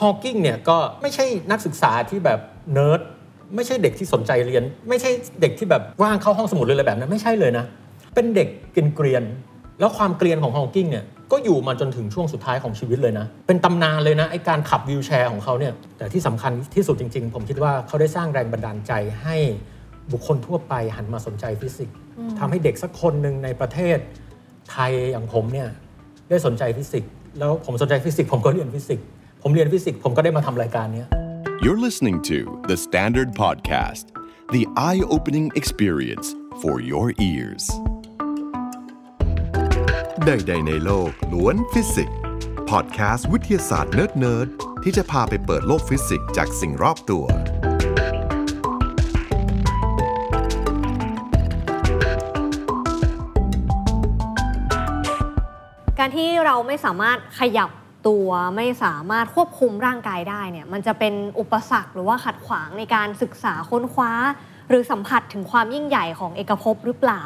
ฮอว์กิงเนี่ยก็ไม่ใช่นักศึกษาที่แบบเนิร์ดไม่ใช่เด็กที่สนใจเรียน ไม่ใช่เด็กที่แบบว่างเข้าห้องสมุดเลยอะไรแบบนั้นไม่ใช่เลยนะ เป็นเด็กเกรียนๆแล้วความเกรียนของฮอว์กิงเนี่ยก็อยู่มาจนถึงช่วงสุดท้ายของชีวิตเลยนะ เป็นตำนานเลยนะไอ้การขับ wheelchair ของเขาเนี่ยแต่ที่สำคัญที่สุดจริง ๆ ผมคิดว่าเขาได้สร้างแรงบันดาลใจให้บุคคลทั่วไปหันมาสนใจฟิสิกส์ทำให้เด็กสักคนหนึ่งในประเทศไทยอย่างผมเนี่ยได้สนใจฟิสิกส์แล้วผมสนใจฟิสิกส์ผมก็เรียนฟิสิกส์ ผมเรียนฟิสิกส์ผมก็ได้มาทำรายการเนี้ย You're listening to The Standard Podcast, the eye opening experience for your ears. ใดๆในโลกล้วนฟิสิกส์พอดแคสต์วิทยาศาสตร์เนิร์ดๆที่จะพาไปเปิดโลกฟิสิกส์จากสิ่งรอบตัวการที่เราไม่สามารถขยับ ตัวไม่สามารถควบคุมร่างกายได้เนี่ยมันจะเป็นอุปสรรคหรือว่าขัดขวางในการศึกษาค้นคว้า หรือสัมผัสถึงความยิ่งใหญ่ของเอกภพหรือเปล่า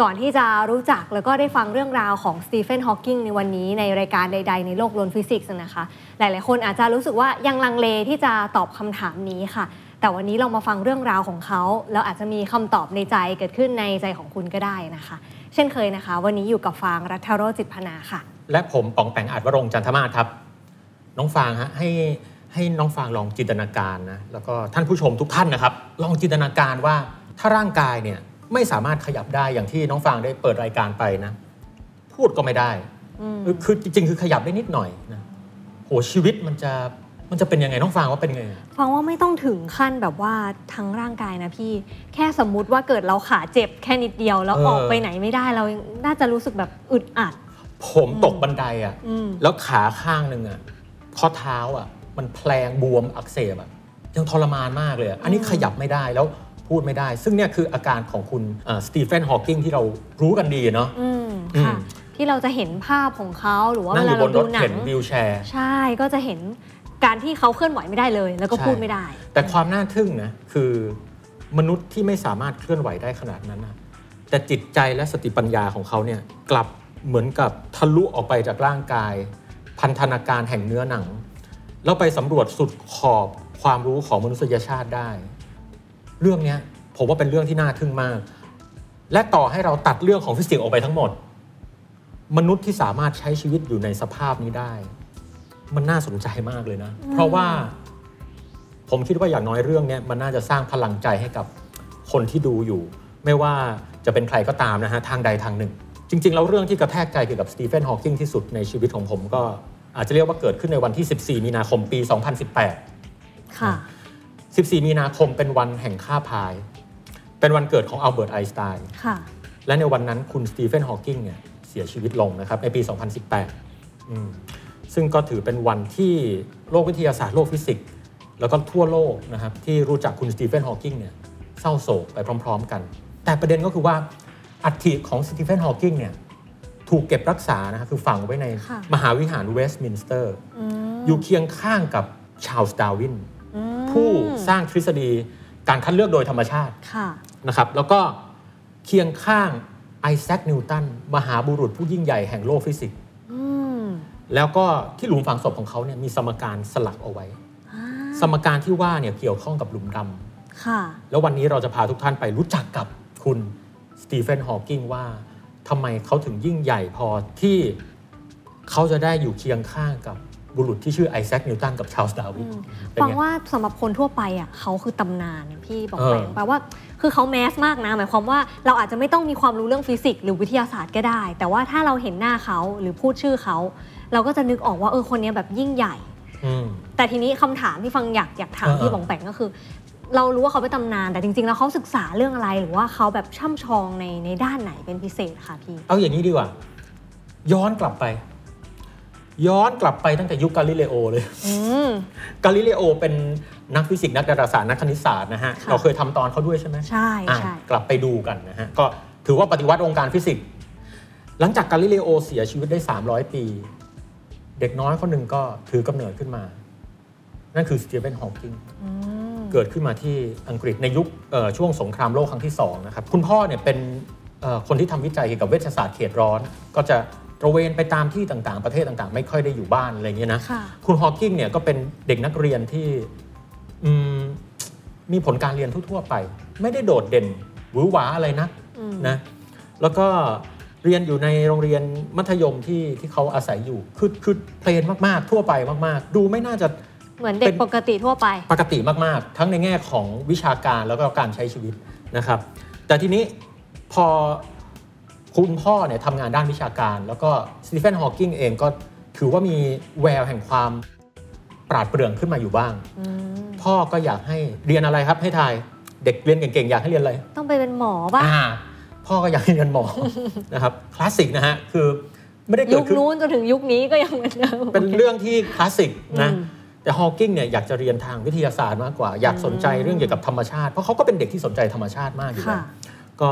ก่อนที่จะรู้จักแล้วก็ได้ฟังเรื่องราวของสตีเฟนฮอว์กิงในวันนี้ในรายการใด ๆ ในโลกลนฟิสิกส์นะคะ หลายๆ คนอาจจะรู้สึกว่ายังลังเลที่จะตอบคำถามนี้ค่ะ แต่วันนี้เรามาฟังเรื่องราวของเขาแล้วอาจจะมีคำตอบในใจเกิดขึ้นในใจของคุณก็ได้นะคะ เช่นเคยนะคะ วันนี้อยู่กับฟางรัฐโรจิตพนาค่ะ และผมปองแปงอาจวรงค์จันทมาศครับ น้องฟางฮะให้ให้น้องฟางลองจินตนาการนะแล้วก็ท่านผู้ชมทุกท่านนะครับ ลองจินตนาการว่าถ้าร่างกายเนี่ยไม่สามารถขยับได้อย่างที่น้องฟางได้เปิดรายการไปนะ พูดก็ไม่ได้เออคือจริงๆ คือขยับได้นิดหน่อยนะโหชีวิตมันจะมันจะเป็นยังไงน้องฟางว่าเป็นไงฟังว่าไม่ต้องถึงขั้นแบบว่าทั้งร่างกายนะพี่ แค่สมมุติว่าเกิดเราขาเจ็บแค่นิดเดียว แล้วเออออกไปไหนไม่ได้เรายังน่าจะรู้สึกแบบอึดอัด ผมตกบันไดอะ่ะอืมแล้วขาข้างหนึ่งอะ่ะข้อเท้าอะ่ะ มันแพลงบวมอักเสบอะ่ะยังทรมานมากเลยอะอันนี้ขยับไม่ได้แล้วพูดไม่ได้ ซึ่งเนี่ยคืออาการของคุณสตีเฟนฮอว์กิงที่เรารู้กันดีเนาะอืมอืมค่ะที่เราจะเห็นภาพของเขาหรือว่านั่เวงอลายู่บเรานรดูถหนัเข็งนวิวแชร์ ใช่ก็จะเห็นการที่เขาเคลื่อนไหวไม่ได้เลย แล้วก็ใช่พูดไม่ได้ แต่ความน่าทึ่งนะคือมนุษย์ที่ไม่สามารถเคลื่อนไหวได้ขนาดนั้นนะแต่จิตใจและสติปัญญาของเขาเนี่ยกลับ เหมือนกับทะลุออกไปจากร่างกาย พันธนาการแห่งเนื้อหนัง แล้วไปสำรวจสุดขอบความรู้ของมนุษยชาติได้ เรื่องเนี้ยผมว่าเป็นเรื่องที่น่าทึ่งมาก และต่อให้เราตัดเรื่องของฟิสิกส์ออกไปทั้งหมด มนุษย์ที่สามารถใช้ชีวิตอยู่ในสภาพนี้ได้ มันน่าสนใจมากเลยนะ เพราะว่าผมคิดว่าอย่างน้อยเรื่องเนี้ยมันน่าจะสร้างพลังใจให้กับคนที่ดูอยู่ ไม่ว่าจะเป็นใครก็ตามนะฮะทางใดทางหนึ่ง จริง ๆ แล้วเรื่องที่กระแทกใจเกี่ยวกับสตีเฟนฮอว์กิงที่สุดในชีวิตของผมก็อาจจะเรียกว่าเกิดขึ้นในวันที่ 14 มีนาคมปี 2018 ค่ะ 14 มีนาคมเป็นวันแห่งค่าพาย เป็นวันเกิดของอัลเบิร์ตไอน์สไตน์ค่ะ และในวันนั้นคุณสตีเฟนฮอว์กิงเนี่ยเสียชีวิตลงนะครับในปี 2018อืมซึ่งก็ถือเป็นวันที่โลกวิทยาศาสตร์โลกฟิสิกส์แล้วก็ทั่วโลกนะครับที่รู้จักคุณสตีเฟนฮอว์กิงเนี่ยเศร้าโศกไปพร้อม ๆ กัน แต่ประเด็นก็คือว่า อัฐิของสตีเฟนฮอว์กิงเนี่ยถูกเก็บรักษานะครับคือฝังไว้ในค่ะมหาวิหารเวสต์มินสเตอร์อืมอยู่เคียงข้างกับชาร์ลส์ดาร์วินอืมผู้สร้างทฤษฎีการคัดเลือกโดยธรรมชาติค่ะนะครับแล้วก็เคียงข้างไอแซคนิวตันมหาบุรุษผู้ยิ่งใหญ่แห่งโลกฟิสิกส์อืมแล้วก็ที่หลุมฝังศพของเขาเนี่ยมีสมการสลักเอาไว้อ่าสมการที่ว่าเนี่ยเกี่ยวข้องกับหลุมดำค่ะแล้ววันนี้เราจะพาทุกท่านไปรู้จักกับคุณ สตีเฟนฮอว์กิงว่าทำไมเขาถึงยิ่งใหญ่พอที่เขาจะได้อยู่เคียงข้างกับบุรุษที่ชื่อไอแซคนิวตันกับชาร์ลส์ดาร์วินเป็นฟังไงว่าสำหรับคนทั่วไปอะเขาคือตำนานเนี่ยพี่ป๋องแป๋งแปลว่าคือเขา mass มากนะ หมายความว่าเราอาจจะไม่ต้องมีความรู้เรื่องฟิสิกส์หรือวิทยาศาสตร์ก็ได้ แต่ว่าถ้าเราเห็นหน้าเขาหรือพูดชื่อเขา เราก็จะนึกออกว่าเออคนเนี้ยแบบยิ่งใหญ่อืมแต่ทีนี้คำถามที่ฟังอยากอยากถามเออพี่ป๋องแป๋งก็คือ เรารู้ว่าเขาเป็นตำนานแต่จริงๆ แล้วเขาศึกษาเรื่องอะไรหรือว่าเขาแบบช่ำชองในในด้านไหนเป็นพิเศษคะพี่ เอาอย่างนี้ดีกว่า ย้อนกลับไป ย้อนกลับไปตั้งแต่ยุคกาลิเลโอเลย อืม กาลิเลโอเป็นนักฟิสิกส์นักดาราศาสตร์นักคณิตศาสตร์นะฮะ ค่ะ เราเคยทำตอนเขาด้วยใช่ไหมใช่อะใช่กลับไปดูกันนะฮะ ก็ถือว่าปฏิวัติวงการฟิสิกส์หลังจากกาลิเลโอเสียชีวิตได้ 300 ปี เด็กน้อยคนหนึ่งก็ถือกำเนิดขึ้นมา นั่นคือสตีเฟนฮอว์กิง อืม เกิดขึ้นมาที่อังกฤษในยุคเอ่อช่วงสงครามโลกครั้งที่สองนะครับคุณพ่อเนี่ยเป็นเอ่อคนที่ทำวิจัยเกี่ยวกับเวชศาสตร์เขตร้อน ก็จะตระเวนไปตามที่ต่างๆ ประเทศต่างๆ ไม่ค่อยได้อยู่บ้านอะไรเงี้ยนะค่ะคุณฮอว์กิงเนี่ยก็เป็นเด็กนักเรียนที่อืมมีผลการเรียนทั่วๆไป ไม่ได้โดดเด่นหวือหวาอะไรนะอืมนะแล้วก็เรียนอยู่ในโรงเรียนมัธยมที่ที่เขาอาศัยอยู่คือคือเพลนมากๆ ทั่วไปมาก ๆ ดูไม่น่าจะ เหมือนเด็กเป็นปกติทั่วไป ปกติมากๆ ทั้งในแง่ของวิชาการแล้วก็การใช้ชีวิตนะครับ แต่ทีนี้พอคุณพ่อเนี่ยทำงานด้านวิชาการ แล้วก็สตีเฟนฮอว์กิงเองก็ถือว่ามีแววแห่งความปราดเปรื่องขึ้นมาอยู่บ้างอืมพ่อก็อยากให้เรียนอะไรครับให้ทายเด็กเรียนเก่งๆ อยากให้เรียนอะไร ต้องไปเป็นหมอป่ะอ่าพ่อก็อยากให้เรียนหมอนะครับคลาสสิกนะฮะคือไม่ได้เกิยุดคขึ้นนู้นจนถึงยุคนี้ก็ยังเหมือนเดิมเป็นเรื่องที่คลาสสิกนะอืม แต่ฮอว์กิงเนี่ยอยากจะเรียนทางวิทยาศาสตร์มากกว่า อยากสนใจเรื่องเกี่ยวกับธรรมชาติ เพราะเขาก็เป็นเด็กที่สนใจธรรมชาติมากอยู่แล้วค่ะก็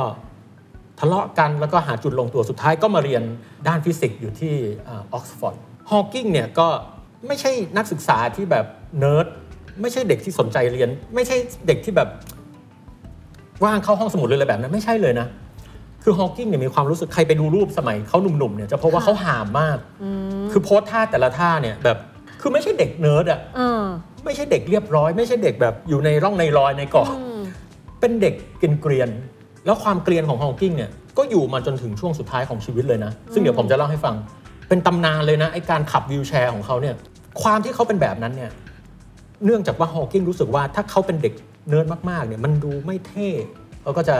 ทะเลาะกันแล้วก็หาจุดลงตัวสุดท้ายก็มาเรียนด้านฟิสิกส์อยู่ที่ออกซฟอร์ดฮอว์กิงเนี่ยก็ไม่ใช่นักศึกษาที่แบบเนิร์ดไม่ใช่เด็กที่สนใจเรียน ไม่ใช่เด็กที่แบบว่างเข้าห้องสมุดเลยอะไรแบบนั้นไม่ใช่เลยนะ คือฮอว์กิงเนี่ยมีความรู้สึกใครไปดูรูปสมัยเขาหนุ่มๆเนี่ยจะพบว่าค่ะเขาหามมากอืมคือโโพสท่าแต่ละท่าเนี่ยแบบ คือไม่ใช่เด็กเนิร์ดอะเออไม่ใช่เด็กเรียบร้อย ไม่ใช่เด็กแบบอยู่ในร่องในรอยในเกาะอืมเป็นเด็กเกรียนๆแล้วความเกรียนของฮอว์กิงเนี่ยก็อยู่มาจนถึงช่วงสุดท้ายของชีวิตเลยนะ ซึ่งเดี๋ยวผมจะเล่าให้ฟัง เป็นตำนานเลยนะไอการขับวีลแชร์ของเขาเนี่ยความที่เขาเป็นแบบนั้นเนี่ยเนื่องจากว่าฮอว์กิงรู้สึกว่าถ้าเขาเป็นเด็กเนิร์ดมากๆเนี่ยมันดูไม่เท่เขาก็จะ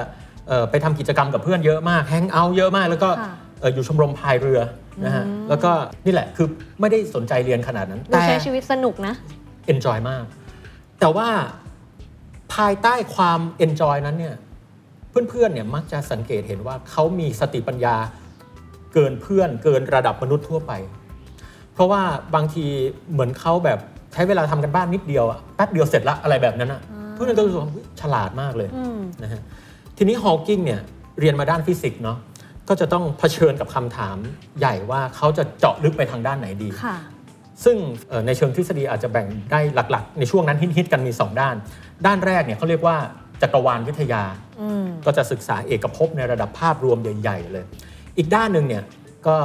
เอ่อไปทำกิจกรรมกับเพื่อนเยอะมากแฮงเอาท์เยอะมากแล้วก็ ค่ะ เอ่ออยู่ชมรมพายเรือ นะฮะแล้วก็นี่แหละคือไม่ได้สนใจเรียนขนาดนั้นดูใช้ชีวิตสนุกนะ enjoy มาก แต่ว่าภายใต้ความ enjoy นั้นเนี่ยเพื่อนๆเนี่ยมักจะสังเกตเห็นว่าเขามีสติปัญญาเกินเพื่อนเกินระดับมนุษย์ทั่วไป เพราะว่าบางทีเหมือนเขาแบบใช้เวลาทำกันบ้านนิดเดียวอะแป๊บเดียวเสร็จละอะไรแบบนั้นอะเพื่อนก็รู้สึกว่าเฮ้ยฉลาดมากเลยอืมนะฮะทีนี้ฮอว์กิงเนี่ยเรียนมาด้านฟิสิกส์เนาะ ก็จะต้องเผชิญกับคำถามใหญ่ว่าเขาจะเจาะลึกไปทางด้านไหนดีค่ะซึ่งเอ่อในเชิงทฤษฎีอาจจะแบ่งได้หลัก ๆ ในช่วงนั้นฮิตๆกันมี 2 ด้าน ด้านแรกเนี่ยเขาเรียกว่าจักรวาลวิทยาอืมก็จะศึกษาเอกภพในระดับภาพรวมใหญ่ๆเลย อีกด้านหนึ่งเนี่ยก็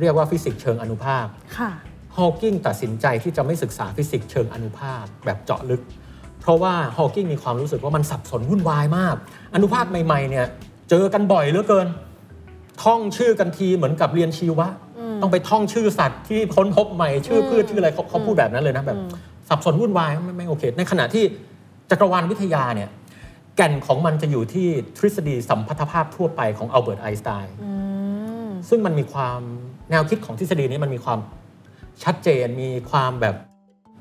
เรียกว่าฟิสิกส์เชิงอนุภาคค่ะฮอว์กิงตัดสินใจที่จะไม่ศึกษาฟิสิกส์เชิงอนุภาคแบบเจาะลึก เพราะว่าฮอว์กิงมีความรู้สึกว่ามันสับสนวุ่นวายมาก อนุภาคใหม่ๆเนี่ยเจอกันบ่อยเหลือเกิน ท่องชื่อกันทีเหมือนกับเรียนชีวะอืมต้องไปท่องชื่อสัตว์ที่ค้นพบใหม่ชื่อพืชอืมชื่ออะไรเขาเขาพูดแบบนั้นเลยนะแบบอืมสับสนวุ่นวายไม่ไม่โอเค ในขณะที่จักรวาลวิทยาเนี่ยแก่นของมันจะอยู่ที่ทฤษฎีสัมพัทธภาพทั่วไปของอัลเบิร์ตไอน์สไตน์อืมซึ่งมันมีความแนวคิดของทฤษฎีนี้มันมีความชัดเจนมีความแบบ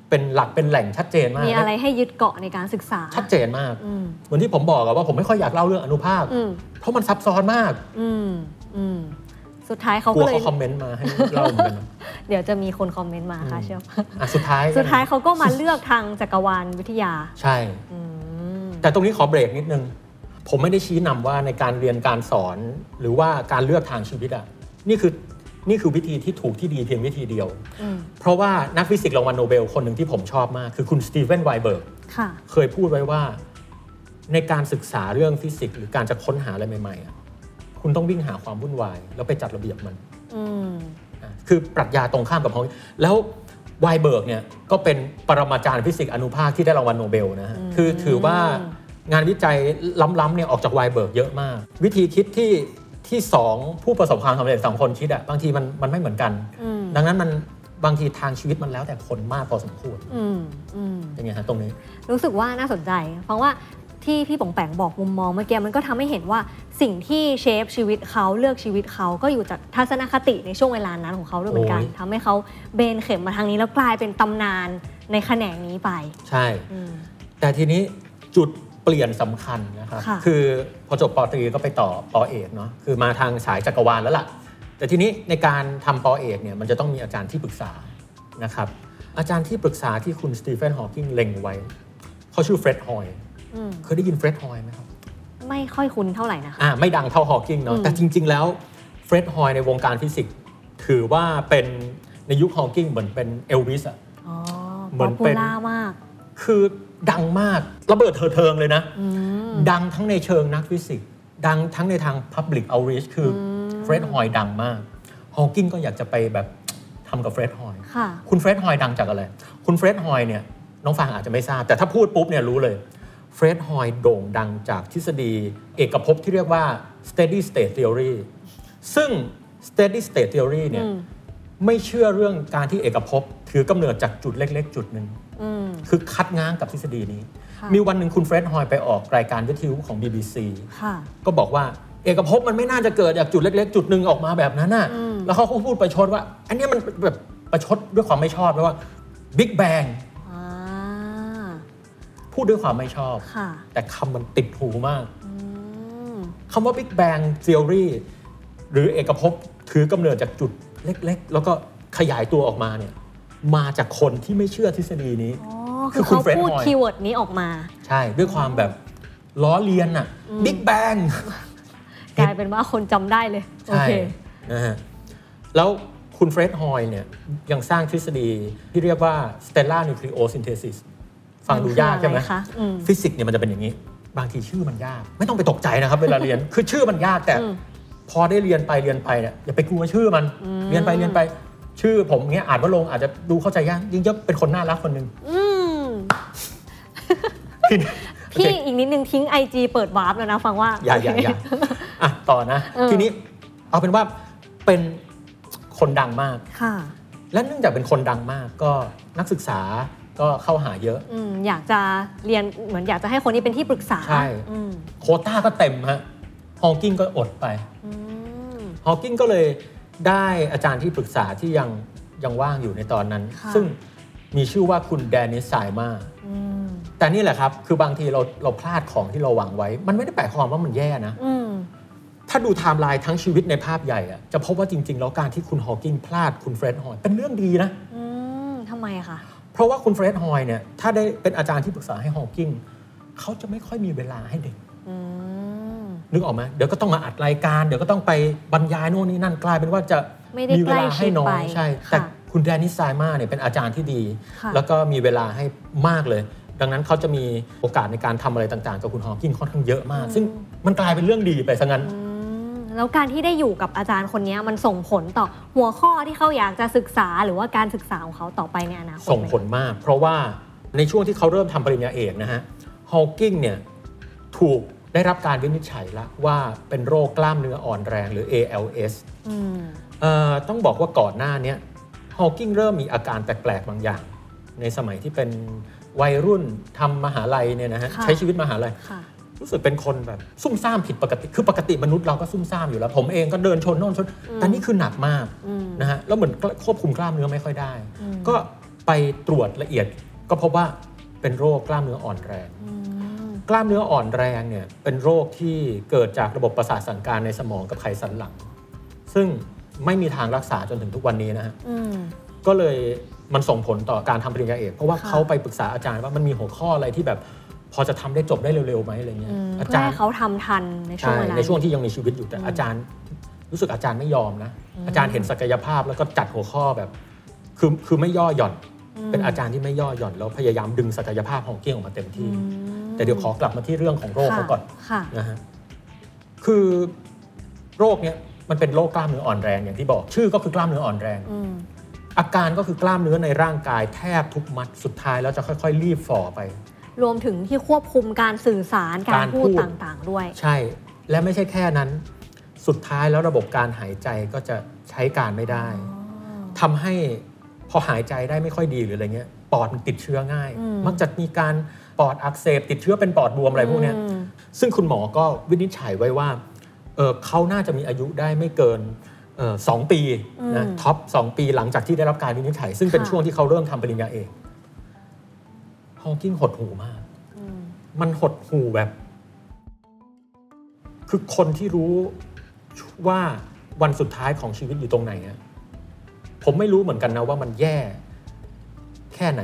เป็นหลักเป็นแหล่งชัดเจนมาก มีอะไรให้ยึดเกาะในการศึกษา ชัดเจนมากอืมเหมือนที่ผมบอกอะว่าผมไม่ค่อยอยากเล่าเรื่องอนุภาคอืมเพราะมันซับซ้อนมาก อืมอืมสุดท้ายเขากลัก็วเลย เขาคอมเมนต์มาให้เล่าเหมือนกันนะ เดี๋ยวจะมีคนคอมเมนต์มาค่ะเชื่อมอะสุดท้ายสุดท้ายเขาก็มาเลือกทางจักรวาลวิทยา ใช่ อืม แต่ตรงนี้ขอเบรกนิดนึง ผมไม่ได้ชี้นำว่าในการเรียนการสอนหรือว่าการเลือกทางชีวิตอะนี่คือนี่คือวิธีที่ถูกที่ดีเพียงวิธีเดียว อืม เพราะว่านักฟิสิกส์รางวัลโนเบลคนหนึ่งที่ผมชอบมาก คือคุณสตีเฟนไวน์เบิร์กค่ะ เคยพูดไว้ว่า ในการศึกษาเรื่องฟิสิกส์หรือการจะค้นหาอะไรใหม่ๆอะ คุณต้องวิ่งหาความวุ่นวาย แล้วไปจัดระเบียบมันอืมอะคือปรัชญาตรงข้ามกับเขาแล้วไวน์เบิร์กเนี่ยก็เป็นปรมาจารย์ฟิสิกส์อนุภาคที่ได้รางวัลโนเบลนะฮะอืมคือถือว่างานวิจัยล้ำๆเนี่ยออกจากไวน์เบิร์กเยอะมาก วิธีคิดที่ที่สองผู้ประสบความสำเร็จสองคนคิดอะบางทีมันมันไม่เหมือนกันอืมดังนั้นมันบางทีทางชีวิตมันแล้วแต่คนมากพอสมควรอืมอืม เป็นไงฮะตรงนี้ รู้สึกว่าน่าสนใจ เพราะว่า ที่พี่ป๋องแป๋งบอกมุมมองเมื่อกี้มันก็ทำให้เห็นว่าสิ่งที่เชฟชีวิตเขาเลือกชีวิตเขาก็อยู่จากทัศนคติในช่วงเวลานั้นของเขาด้วยเหมือนกันโอ้ยทำให้เขาเบนเข็มมาทางนี้แล้วกลายเป็นตำนานในแขนงนี้ไป ใช่อืมแต่ทีนี้จุดเปลี่ยนสำคัญนะครับค่ะคือพอจบปอตรีก็ไปต่อปอเอกเนาะคือมาทางสายจักรวาลแล้วล่ะ แต่ทีนี้ในการทำปอเอกเนี่ยมันจะต้องมีอาจารย์ที่ปรึกษานะครับอาจารย์ที่ปรึกษาที่คุณสตีเฟนฮอว์กิงเล็งไว้เขาชื่อเฟร็ดฮอยล์อืม เคยได้ยินเฟร็ดฮอยไหมครับ ไม่ค่อยคุ้นเท่าไหร่นะคะอ่าไม่ดังเท่าฮอว์กิงเนาะอืมแต่จริง ๆ แล้วเฟร็ดฮอยในวงการฟิสิกส์ถือว่าเป็นในยุคฮอว์กิงเหมือนเป็นเอลวิสอะอ๋อเหมืป๊ออนปปูเป็นล่ามาก คือดังมากระเบิดเถิดเทิงเลยนะอืมดังทั้งในเชิงนักฟิสิกส์ดังทั้งในทาง Public Outreach คืออมเฟร็ดฮอยดังมากฮอว์กิงก็อยากจะไปแบบทำกับเฟร็ดฮอยค่ะคุณเฟร็ดฮอยดังจากอะไร คุณเฟร็ดฮอยเนี่ยน้องฟังอาจจะไม่ทราบ แต่ถ้าพูดปุ๊บเนี่ยรู้เลย เฟร็ดฮอยโด่งดังจากทฤษฎี เอกภพที่เรียกว่า steady state theory ซึ่ง steady state theory เนี่ยอืมไม่เชื่อเรื่องการที่เอกภพถือกำเนิดจากจุดเล็ก ๆ จุดหนึ่งอืมคือคัดง้างกับทฤษฎีนี้ค่ะมีวันหนึ่งคุณเฟร็ดฮอยไปออกรายการวิทยุของ BBC ค่ะก็บอกว่าเอกภพมันไม่น่าจะเกิดจากจุดเล็ก ๆ จุดหนึ่งออกมาแบบนั้นน่ะอืมแล้วเขาก็พูดประชดว่า อันเนี้ยมันแบบประชดด้วยความไม่ชอบแปลว่า Big Bang อ่า พูดด้วยความไม่ชอบค่ะแต่คำมันติดหูมากอืมคำว่า Big Bang Theory หรือเอกภพถือกำเนิดจากจุดเล็กๆ แล้วก็ขยายตัวออกมาเนี่ยมาจากคนที่ไม่เชื่อทฤษฎีนี้อ๋อคืคืออคุณเขาเฟรดพูดฮอยคีย์เวิร์ดนี้ออกมา ใช่ด้วยความแบบล้อเลียนน่ะ Big Bang กลายเป็นว่าคนจำได้เลย โอใช่เคนะฮะแล้วคุณเฟร็ดฮอยเนี่ยยังสร้างทฤษฎีที่เรียกว่า stellar nucleosynthesis ฟังดูยากใช่ไหมมันคืออะไรคะอืมฟิสิกส์เนี่ยมันจะเป็นอย่างนี้ บางทีชื่อมันยาก ไม่ต้องไปตกใจนะครับ เวลาเรียนคือชื่อมันยากแต่อืมพอได้เรียนไปเรียนไปเนี่ยอย่าไปกลัวชื่อมันเรียนไปเรียนไป ชื่อผมเงี้ยอ่านว่าลงอาจจะดูเข้าใจยากยิ่งจะเป็นคนน่ารักคนหนึ่งอืมทีนี้โอพี่เคอีกนิดนึงทิ้งไอจีเปิดวาร์ปแล้วนะฟังว่าอย่าอย่าอย่าอะต่อนะเออทีนี้เอาเป็นว่าเป็นคนดังมากค่ะ และเนื่องจากเป็นคนดังมากก็นักศึกษา ก็เข้าหาเยอะ อืมอยากจะเรียนเหมือนอยากจะให้คนนี้เป็นที่ปรึกษาใช่ อืมโควต้าก็เต็มฮะฮอว์กิงก็อดไปอืม ฮอว์กิงก็เลยได้อาจารย์ที่ปรึกษาที่ยังยังว่างอยู่ในตอนนั้น ค่ะ ซึ่งมีชื่อว่าคุณเดนนิสไซมา อืมแต่นี่แหละครับ คือบางทีเราเราพลาดของที่เราหวังไว้ มันไม่ได้แปลความว่ามันแย่นะ อืมถ้าดูไทม์ไลน์ทั้งชีวิตในภาพใหญ่อะจะพบว่าจริง ๆ แล้วการที่คุณฮอว์กิงพลาดคุณเฟร็ดฮอยเป็นเรื่องดีนะ อืมทำไมคะ เพราะว่าคุณเฟร็ดฮอยเนี่ยถ้าได้เป็นอาจารย์ที่ปรึกษาให้ฮอว์กิงเขาจะไม่ค่อยมีเวลาให้เด็กอืมนึกออกไหมเดี๋ยวก็ต้องมาอัดรายการ เดี๋ยวก็ต้องไปบรรยายโน่นนี่นั่นกลายเป็นว่าจะไม่ได้มีเวลาให้น้อใกล้ยชิดไปใช่ค่ะแต่คุณแดนิสไซมาเนี่ยเป็นอาจารย์ที่ดีค่ะแล้วก็มีเวลาให้มากเลย ดังนั้นเขาจะมีโอกาสในการทำอะไรต่างๆ กับคุณฮอว์กิงค่อนข้างเยอะมาก ซึ่งมันกลายเป็นเรื่องดีไปซะงั้นอืม แล้วการที่ได้อยู่กับอาจารย์คนนี้มันส่งผลต่อหัวข้อที่เขาอยากจะศึกษาหรือว่าการศึกษาของเขาต่อไปในอนาคตส่งไหมผลมาก เพราะว่าในช่วงที่เขาเริ่มทำปริญญาเอกนะฮะฮอว์กิงเนี่ยถูกได้รับการวินิจฉัยแล้วว่าเป็นโรคกล้ามเนื้ออ่อนแรงหรือ ALS อืมเอ่อต้องบอกว่าก่อนหน้าเนี้ฮอว์กิงเริ่มมีอาการแปลกๆบางอย่าง ในสมัยที่เป็นวัยรุ่นทำมหาลัยเนี่ยนะฮะค่ะใช้ชีวิตมหาลัยค่ะ รู้สึกเป็นคนแบบซุ่มซ่ามผิดปกติ คือปกติมนุษย์เราก็ซุ่มซ่ามอยู่แล้ว ผมเองก็เดินชนโน่นชนแต่นี่คือหนักมากอืมนะฮะแล้วเหมือนควบคุมกล้ามเนื้อไม่ค่อยได้อืมก็ไปตรวจละเอียด ก็พบว่าเป็นโรคกล้ามเนื้ออ่อนแรงอืมกล้ามเนื้ออ่อนแรงเนี่ยเป็นโรคที่เกิดจากระบบประสาทสั่งการในสมองกับไขสันหลัง ซึ่งไม่มีทางรักษาจนถึงทุกวันนี้นะฮะอืมก็เลยมันส่งผลต่อการทำปริญญาเอก เพราะว่าค่ะเขาไปปรึกษาอาจารย์ว่ามันมีหัวข้ออะไรที่แบบ พอจะทำได้จบได้เร็วๆไหมอะไรเงี้ยอืมอาเพื่อจารให้ย์เขาทำทันในช่วงใช่เวลาในช่วงที่ยังมีชีวิตอยู่แต่อาจารย์รู้สึกอาจารย์ไม่ยอมนะ อาจารย์เห็นศักยภาพแล้วก็จัดหัวข้อแบบ คือคือไม่ย่อหย่อน เป็นอาจารย์ที่ไม่ย่อหย่อน แล้วพยายามดึงศักยภาพของเกี้ยงออกมาเต็มที่อืมแต่เดี๋ยวขอกลับมาที่เรื่องของโรคเขาก่อนค่ะนะฮะคือโรคเนี้ยมันเป็นโรคกล้ามเนื้ออ่อนแรงอย่างที่บอก ชื่อก็คือกล้ามเนื้ออ่อนแรงอืมอาการก็คือกล้ามเนื้อในร่างกายแทบทุกมัดสุดท้ายแล้วจะค่อย ๆ รีบฝ่อไป รวมถึงที่ควบคุมการสื่อสารการการพูพูดดต่างๆ ด้วย ใช่ และไม่ใช่แค่นั้น สุดท้ายแล้วระบบการหายใจก็จะใช้การไม่ได้ทำให้พอหายใจได้ไม่ค่อยดีหรืออะไรเงี้ยปอดมันติดเชื้อง่ายอืมมักจะมีการปอดอักเสบติดเชื้อเป็นปอดบวมอะไรพวกเนี้ยอืมซึ่งคุณหมอก็วินิจฉัยไว้ว่าเอ่อเขาน่าจะมีอายุได้ไม่เกินเอ่อสองปีนะอืมท็อปสองปีหลังจากที่ได้รับการวินิจฉัย ซึ่งเป็นค่ะช่วงที่เขาเริ่มทำปริญญาเอก ฮอว์กิงหดหูมากอืมมันหดหูแบบ คือคนที่รู้ว่าวันสุดท้ายของชีวิตอยู่ตรงไหนอะผมไม่รู้เหมือนกันนะว่ามันแย่ แค่ไหน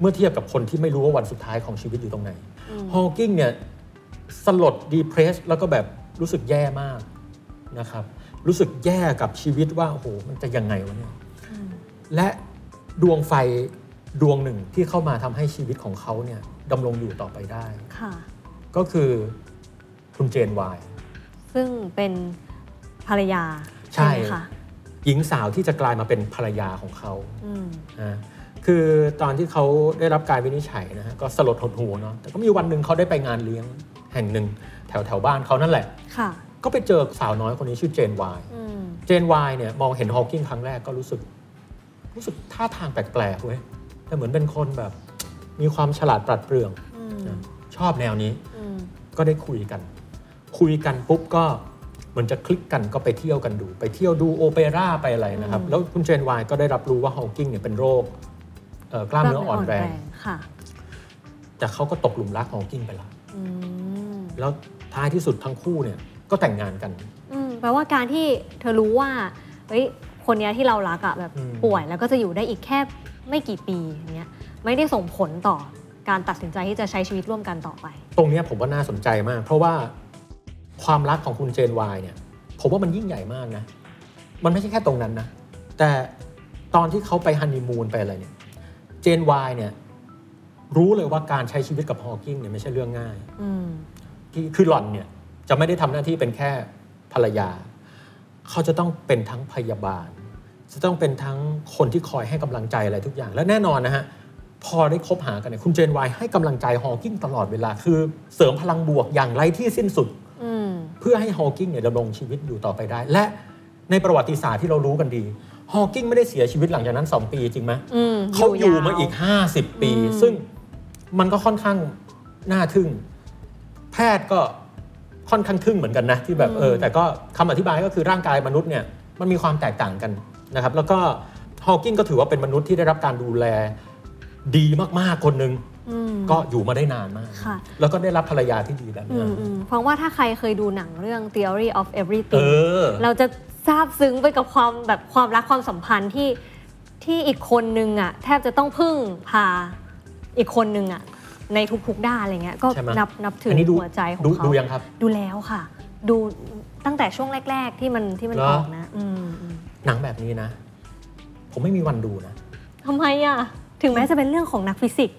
เมื่อเทียบกับคนที่ไม่รู้ว่าวันสุดท้ายของชีวิตอยู่ตรงไหนฮอว์กิงเนี่ยสลดดีเพรสแล้วก็แบบรู้สึกแย่มากนะครับ รู้สึกแย่กับชีวิตว่าโอ้โหมันจะยังไงวะเนี่ยและดวงไฟ ดวงหนึ่งที่เข้ามาทำให้ชีวิตของเขาเนี่ยดำรงอยู่ต่อไปได้ค่ะก็คือคุณเจนวาย ซึ่งเป็นภรรยาใช่ไหมคะหญิงสาวที่จะกลายมาเป็นภรรยาของเขาอืมอ่าคือตอนที่เขาได้รับการวินิจฉัยนะฮะก็สลดหดหูเนาะแต่ก็มีวันหนึ่งเขาได้ไปงานเลี้ยงแห่งหนึ่ง แถวแถวบ้านเขานั่นแหละค่ะ ก็ไปเจอสาวน้อยคนนี้ชื่อเจนวายอืมเจนวายเนี่ยมองเห็นฮอว์กิงครั้งแรกก็รู้สึก รู้สึกท่าทางแปลกๆเว้ย แต่เหมือนเป็นคนแบบ มีความฉลาดปราดเปรื่อง อืมนะชอบแนวนี้อืมก็ได้คุยกัน คุยกันปุ๊บก็เหมือนจะคลิกกันก็ไปเที่ยวกันดู ไปเที่ยวดูโอเปร่าไปอะไรนะครับ แล้วคุณเจนวายก็ได้รับรู้ว่าฮอว์กิงเนี่ยเป็นโรคเอ่อกล้ามเนื้ออ่อนแรง ค่ะแต่เขาก็ตกหลุมรักฮอว์กิงไปแล้ว อืมแล้วท้ายที่สุดทั้งคู่เนี่ยก็แต่งงานกัน อืมแปลว่าการที่เธอรู้ว่าเฮ้ยคนเนี้ยที่เรารักอะแบบอืม ป่วยแล้วก็จะอยู่ได้อีกแค่ ไม่กี่ปีอย่างเงี้ยไม่ได้ส่งผลต่อการตัดสินใจที่จะใช้ชีวิตร่วมกันต่อไป ตรงเนี้ยผมว่าน่าสนใจมาก เพราะว่าความรักของคุณเจนวายเนี่ยผมว่ามันยิ่งใหญ่มากนะ มันไม่ใช่แค่ตรงนั้นนะ แต่ตอนที่เขาไปฮันนีมูนไปอะไรเนี่ยเจนวายเนี่ยรู้เลยว่าการใช้ชีวิตกับฮอว์กิงเนี่ยไม่ใช่เรื่องง่ายอืมที่คือหล่อนเนี่ยจะไม่ได้ทำหน้าที่เป็นแค่ภรรยา เขาจะต้องเป็นทั้งพยาบาล จะต้องเป็นทั้งคนที่คอยให้กำลังใจอะไรทุกอย่าง และแน่นอนนะฮะพอได้คบหากันเนี่ยคุณเจนวายให้กำลังใจฮอว์กิงตลอดเวลา คือเสริมพลังบวกอย่างไร้ที่สิ้นสุดอืมเพื่อให้ฮอว์กิงเนี่ยดำรงชีวิตอยู่ต่อไปได้ และในประวัติศาสตร์ที่เรารู้กันดีฮอว์กิงไม่ได้เสียชีวิตหลังจากนั้น 2 ปีจริงไหมอืมเขาอยู่มาาวอีก 50 ปีอืมซึ่งมันก็ค่อนข้างน่าทึ่ง แพทย์ก็ค่อนข้างทึ่งเหมือนกันนะที่แบบเออแต่ก็คำอธิบายก็คือร่างกายมนุษย์เนี่ยมันมีความแตกต่างกัน นะครับแล้วก็ฮอว์กิงก็ถือว่าเป็นมนุษย์ที่ได้รับการดูแลดีมากๆคนหนึ่งอืมก็อยู่มาได้นานมากค่ะแล้วก็ได้รับภรรยาที่ดีแบบอืนี้มอืมฟังว่าถ้าใครเคยดูหนังเรื่อง Theory of เอ Everything อเราจะซาบซึ้งไปกับความแบบความรักความสัมพันธ์ที่ที่อีกคนนึงอะแทบจะต้องพึ่งพาอีกคนนึงอะในทุกๆด้านอะไรเงี้ยก็ใช่ไหมนับนับถืออันนี้ดูหัวใจของดูเขาดูยังครับ ดูแล้วค่ะ ดูตั้งแต่ช่วงแรก ๆ ที่มันที่มันเหรอออกนะอืมอืม หนังแบบนี้นะ ผมไม่มีวันดูนะทำไมอะ ถึงแม้จะเป็นเรื่องของนักฟิสิกส์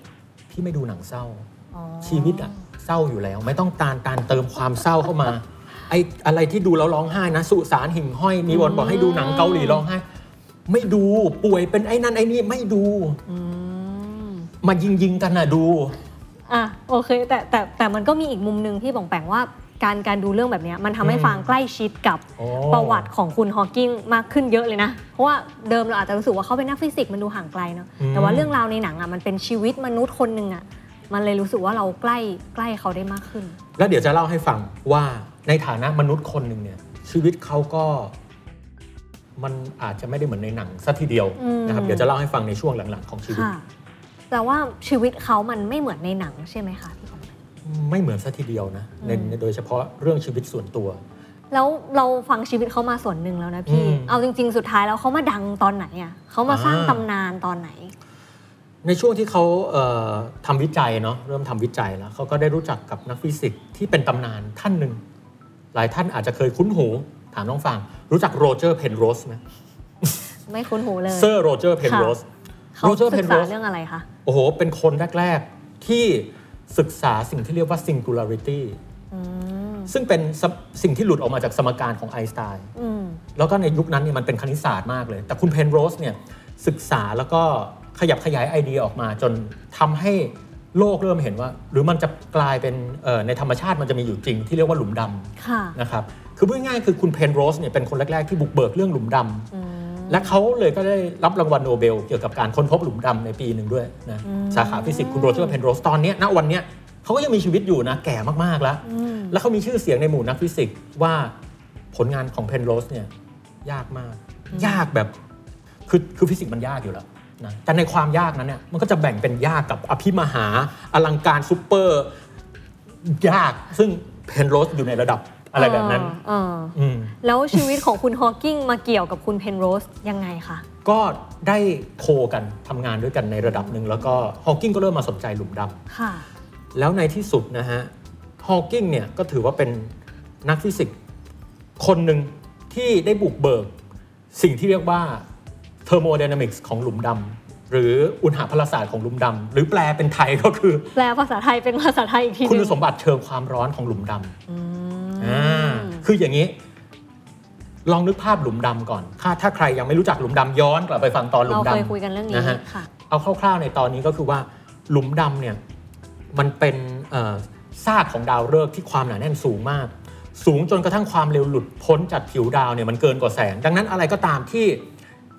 พี่ไม่ดูหนังเศร้าอ๋อชีวิตอะเศร้าอยู่แล้ว ไม่ต้องการการเติมความเศร้าเข้ามา ไอ้อะไรที่ดูแล้วร้องไห้นะสุสานหิ่งห้อยมีวันบอกให้ดูหนังเกาหลีร้องไห้ ไม่ดูป่วยเป็นไอ้นั่นไอ้นี่ไม่ดูอืมมายิงยิงๆกันนะดู อะโอเค แต่แต่แต่มันก็มีอีกมุมหนึ่งที่บ่งแปงว่า การการดูเรื่องแบบเนี้ยมันทำให้อืมฟังใกล้ชิดกับโอ้ประวัติของคุณฮอว์กิงมากขึ้นเยอะเลยนะ เพราะว่าเดิมเราอาจจะรู้สึกว่าเขาเป็นนักฟิสิกส์มันดูห่างไกลเนาะอืมแต่ว่าเรื่องราวในหนังอะมันเป็นชีวิตมนุษย์คนหนึ่งอะมันเลยรู้สึกว่าเราใกล้ใกล้เขาได้มากขึ้น แล้วเดี๋ยวจะเล่าให้ฟังว่าในฐานะมนุษย์คนหนึ่งเนี่ยชีวิตเขาก็มันอาจจะไม่ได้เหมือนในหนังซะทีเดียวอืมนะครับเดี๋ยวจะเล่าให้ฟังในช่วงหลังๆ ของชีวิตค่ะแต่ว่าชีวิตเขามันไม่เหมือนในหนังใช่ไหมคะพี่กอง ไม่เหมือนซะทีเดียวนะในอืมในโดยเฉพาะเรื่องชีวิตส่วนตัว แล้วเราฟังชีวิตเขามาส่วนหนึ่งแล้วนะพี่อืมเอาจริง ๆ สุดท้ายแล้วเขามาดังตอนไหนอะเขามาสร้างอ่าตำนานตอนไหน ในช่วงที่เขาเอ่อทำวิจัยเนาะเริ่มทำวิจัยแล้วเขาก็ได้รู้จักกับนักฟิสิกส์ที่เป็นตำนานท่านหนึ่งหลายท่านอาจจะเคยคุ้นหูถามน้องฟัง รู้จักโรเจอร์เพนโรสไหมไม่คุ้นหูเลยเซอร์โรเจอร์เพนโรสเขาโรเจอร์เพนโรสศึกษาเรื่องอะไรคะโอ้โหเป็นคนแรก ๆ ที่ ศึกษาสิ่งที่เรียกว่า singularity อืมซึ่งเป็นสมสิ่งที่หลุดออกมาจากสมการของไอน์สไตน์อืมแล้วก็ในยุคนั้นเนี่ยมันเป็นคณิตศาสตร์มากเลย แต่คุณเพนโรสเนี่ยศึกษาแล้วก็ขยับขยายไอเดียออกมา จนทำให้โลกเริ่มเห็นว่า หรือมันจะกลายเป็นเอ่อในธรรมชาติมันจะมีอยู่จริงที่เรียกว่าหลุมดำค่ะนะครับคือพูดง่ายๆคือคุณเพนโรสเนี่ยเป็นคนแรก ๆ ที่บุกเบิกเรื่องหลุมดำอืม และเขาเลยก็ได้รับรางวัลโนเบลเกี่ยวกับการค้นพบหลุมดำในปีหนึ่งด้วยนะอืมสาขาฟิสิกส์คุณโรเจอร์เพนโรสตอนเนี้ยณวันเนี้ยเขาก็ยังมีชีวิตอยู่นะแก่มากๆแล้วอืมแล้วเขามีชื่อเสียงในหมู่นักฟิสิกส์ว่าผลงานของเพนโรสเนี่ยยากมาก ยากแบบคือคือฟิสิกส์มันยากอยู่แล้วนะแต่ในความยากนั้นเนี่ยมันก็จะแบ่งเป็นยากกับอภิมหาอลังการซูเปอร์ยากซึ่งเพนโรสอยู่ในระดับ อะไรแบบนั้นเอออืมแล้วชีวิตของคุณฮอว์กิงมาเกี่ยวกับคุณเพนโรสยังไงคะ ก็ได้ co กันทำงานด้วยกันในระดับหนึ่ง แล้วก็ฮอว์กิงก็เริ่มมาสนใจหลุมดำค่ะ แล้วในที่สุดนะฮะฮอว์กิงเนี่ยก็ถือว่าเป็นนักฟิสิกส์คนหนึ่งที่ได้บุกเบิก สิ่งที่เรียกว่าเทอร์โมไดนามิกส์ของหลุมดำหรืออุณหพลศาสตร์ของหลุมดำหรือแปลเป็นไทยก็คือ แปลภาษาไทยเป็นภาษาไทยอีกทีหคุณนึงสมบัติเชิงความร้อนของหลุมดำอืมอ่า คืออย่างนี้ ลองนึกภาพหลุมดำก่อนถ้าถ้าใครยังไม่รู้จักหลุมดำย้อนกลับไปฟังตอนหลุมดำเราเคยคุยกันเรื่องนี้นะฮะค่ะเอาคร่าวๆในตอนนี้ก็คือว่าหลุมดำเนี่ยมันเป็นเอ่อซากของดาวฤกษ์ที่ความหนาแน่นสูงมาก สูงจนกระทั่งความเร็วหลุดพ้นจากผิวดาวเนี่ยมันเกินกว่าแสง ดังนั้นอะไรก็ตามที่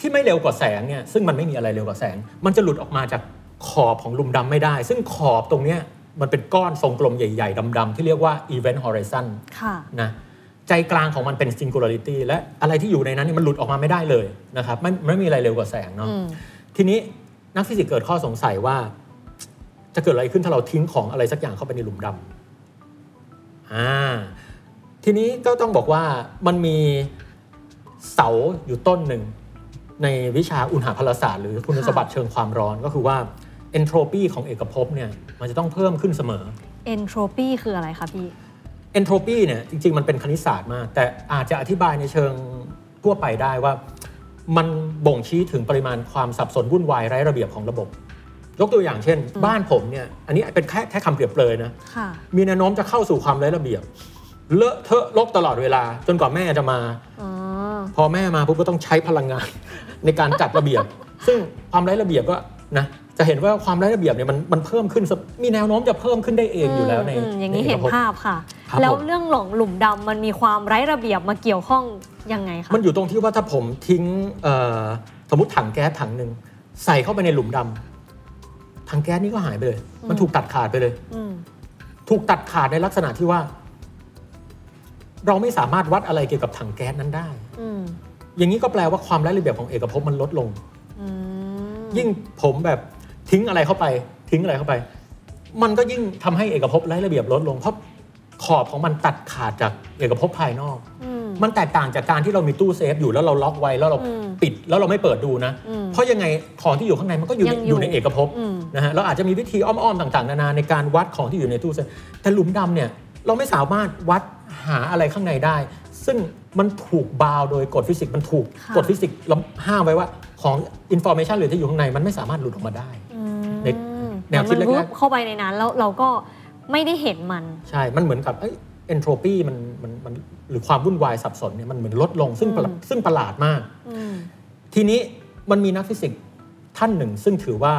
ที่ไม่เร็วกว่าแสงเนี่ยซึ่งมันไม่มีอะไรเร็วกว่าแสง มันจะหลุดออกมาจากขอบของหลุมดำไม่ได้ ซึ่งขอบตรงเนี้ย มันเป็นก้อนทรงกลมใหญ่ ๆดำๆที่เรียกว่า event horizon ค่ะนะใจกลางของมันเป็น singularity และอะไรที่อยู่ในนั้นเนยมันหลุดออกมาไม่ได้เลยนะครับไม่ไม่มีอะไรเร็วกว่าแสงเนาะอืมทีนี้นักฟิสิกส์เกิดข้อสงสัยว่า จะเกิดอะไรขึ้นถ้าเราทิ้งของอะไรสักอย่างเข้าไปในหลุมดำอ่าทีนี้ก็ต้องบอกว่ามันมีเสาอยู่ต้นหนึ่งในวิชาอุณหภาลศาสตร์หรือคุณสมบัติเชิงความร้อนก็คือว่า entropy ของเอกภพเนี่ยมันจะต้องเพิ่มขึ้นเสมอ entropy คืออะไรคะพี่ entropy เนี่ยจริง ๆ มันเป็นคณิตศาสตร์มาก แต่อาจจะอธิบายในเชิงทั่วไปได้ว่า มันบ่งชี้ถึงปริมาณความสับสนวุ่นวายไร้ระเบียบของระบบ ยกตัวอย่างเช่น บ้านผมเนี่ยอันนี้เป็นแค่แค่คำเปรียบเปรยนะค่ะมีแนวโน้มจะเข้าสู่ความไร้ระเบียบเลอะเทอะลกตลอดเวลา จนกว่าแม่จะมาอ๋อพอแม่มาปุ๊บก็ต้องใช้พลังงานในการจัดระเบียบ ซึ่งความไร้ระเบียบก็นะ จะเห็นว่าความไร้ระเบียบเนี่ยมันมันเพิ่มขึ้นมีแนวโน้มจะเพิ่มขึ้นได้เองอยู่แล้วในมอย่างนี้ใเห็นอกภพภาพค่ะครับแล้วผมเรื่องหลงหลุมดำมันมีความไร้ระเบียบมาเกี่ยวข้องยังไงคะมันอยู่ตรงที่ว่าถ้าผมทิ้งเอ่อสมมติถังแก๊สถังหนึ่งใส่เข้าไปในหลุมดำถังแก๊สนี้ก็หายไปเลย มันถูกตัดขาดไปเลยอืมถูกตัดขาดในลักษณะที่ว่า เราไม่สามารถวัดอะไรเกี่ยวกับถังแก๊สนั้นได้อืมอย่างนี้ก็แปลว่าความไร้ระเบียบของเอกภพมันลดลงอืมยิ่งผมแบบ ทิ้งอะไรเข้าไป ทิ้งอะไรเข้าไป มันก็ยิ่งทำให้เอกภพไร้ระเบียบลดลงเพราะขอบของมันตัดขาดจากเอกภพภายนอกอืมมันแตกต่างจากการที่เรามีตู้เซฟอยู่แล้วเราล็อกไว้แล้วเราอืมปิดแล้วเราไม่เปิดดูนะอืมเพราะยังไงของที่อยู่ข้างในมันก็อยู่ในยังอยู่อยู่ในเอกภพอืมนะฮะเราอาจจะมีวิธีอ้อมๆต่างๆ นานาในการวัดของที่อยู่ในตู้เซฟแต่หลุมดำเนี่ยเราไม่สามารถวัดหาอะไรข้างในได้ ซึ่งมันถูกบาวโดยกฎฟิสิกส์มันถูกค่ะกฎฟิสิกส์เราห้ามไว้ว่าของอินโฟ a t ชันหรือที่อยู่ข้างในมันไม่สามารถหลุดออกมาได้อืม ในแนวคิดมันแรกๆวุบเข้าไปในนั้นแล้วเราก็ไม่ได้เห็นมัน ใช่ มันเหมือนกับเอนโทรปีมันมันมันหรือความวุ่นวายสับสนเนี่ยมันเหมือนลดลงซึ่งประหลาดอืมซึ่งประหลาดมากอืมทีนี้มันมีนักฟิสิกส์ท่านหนึ่ง ซึ่งถือว่า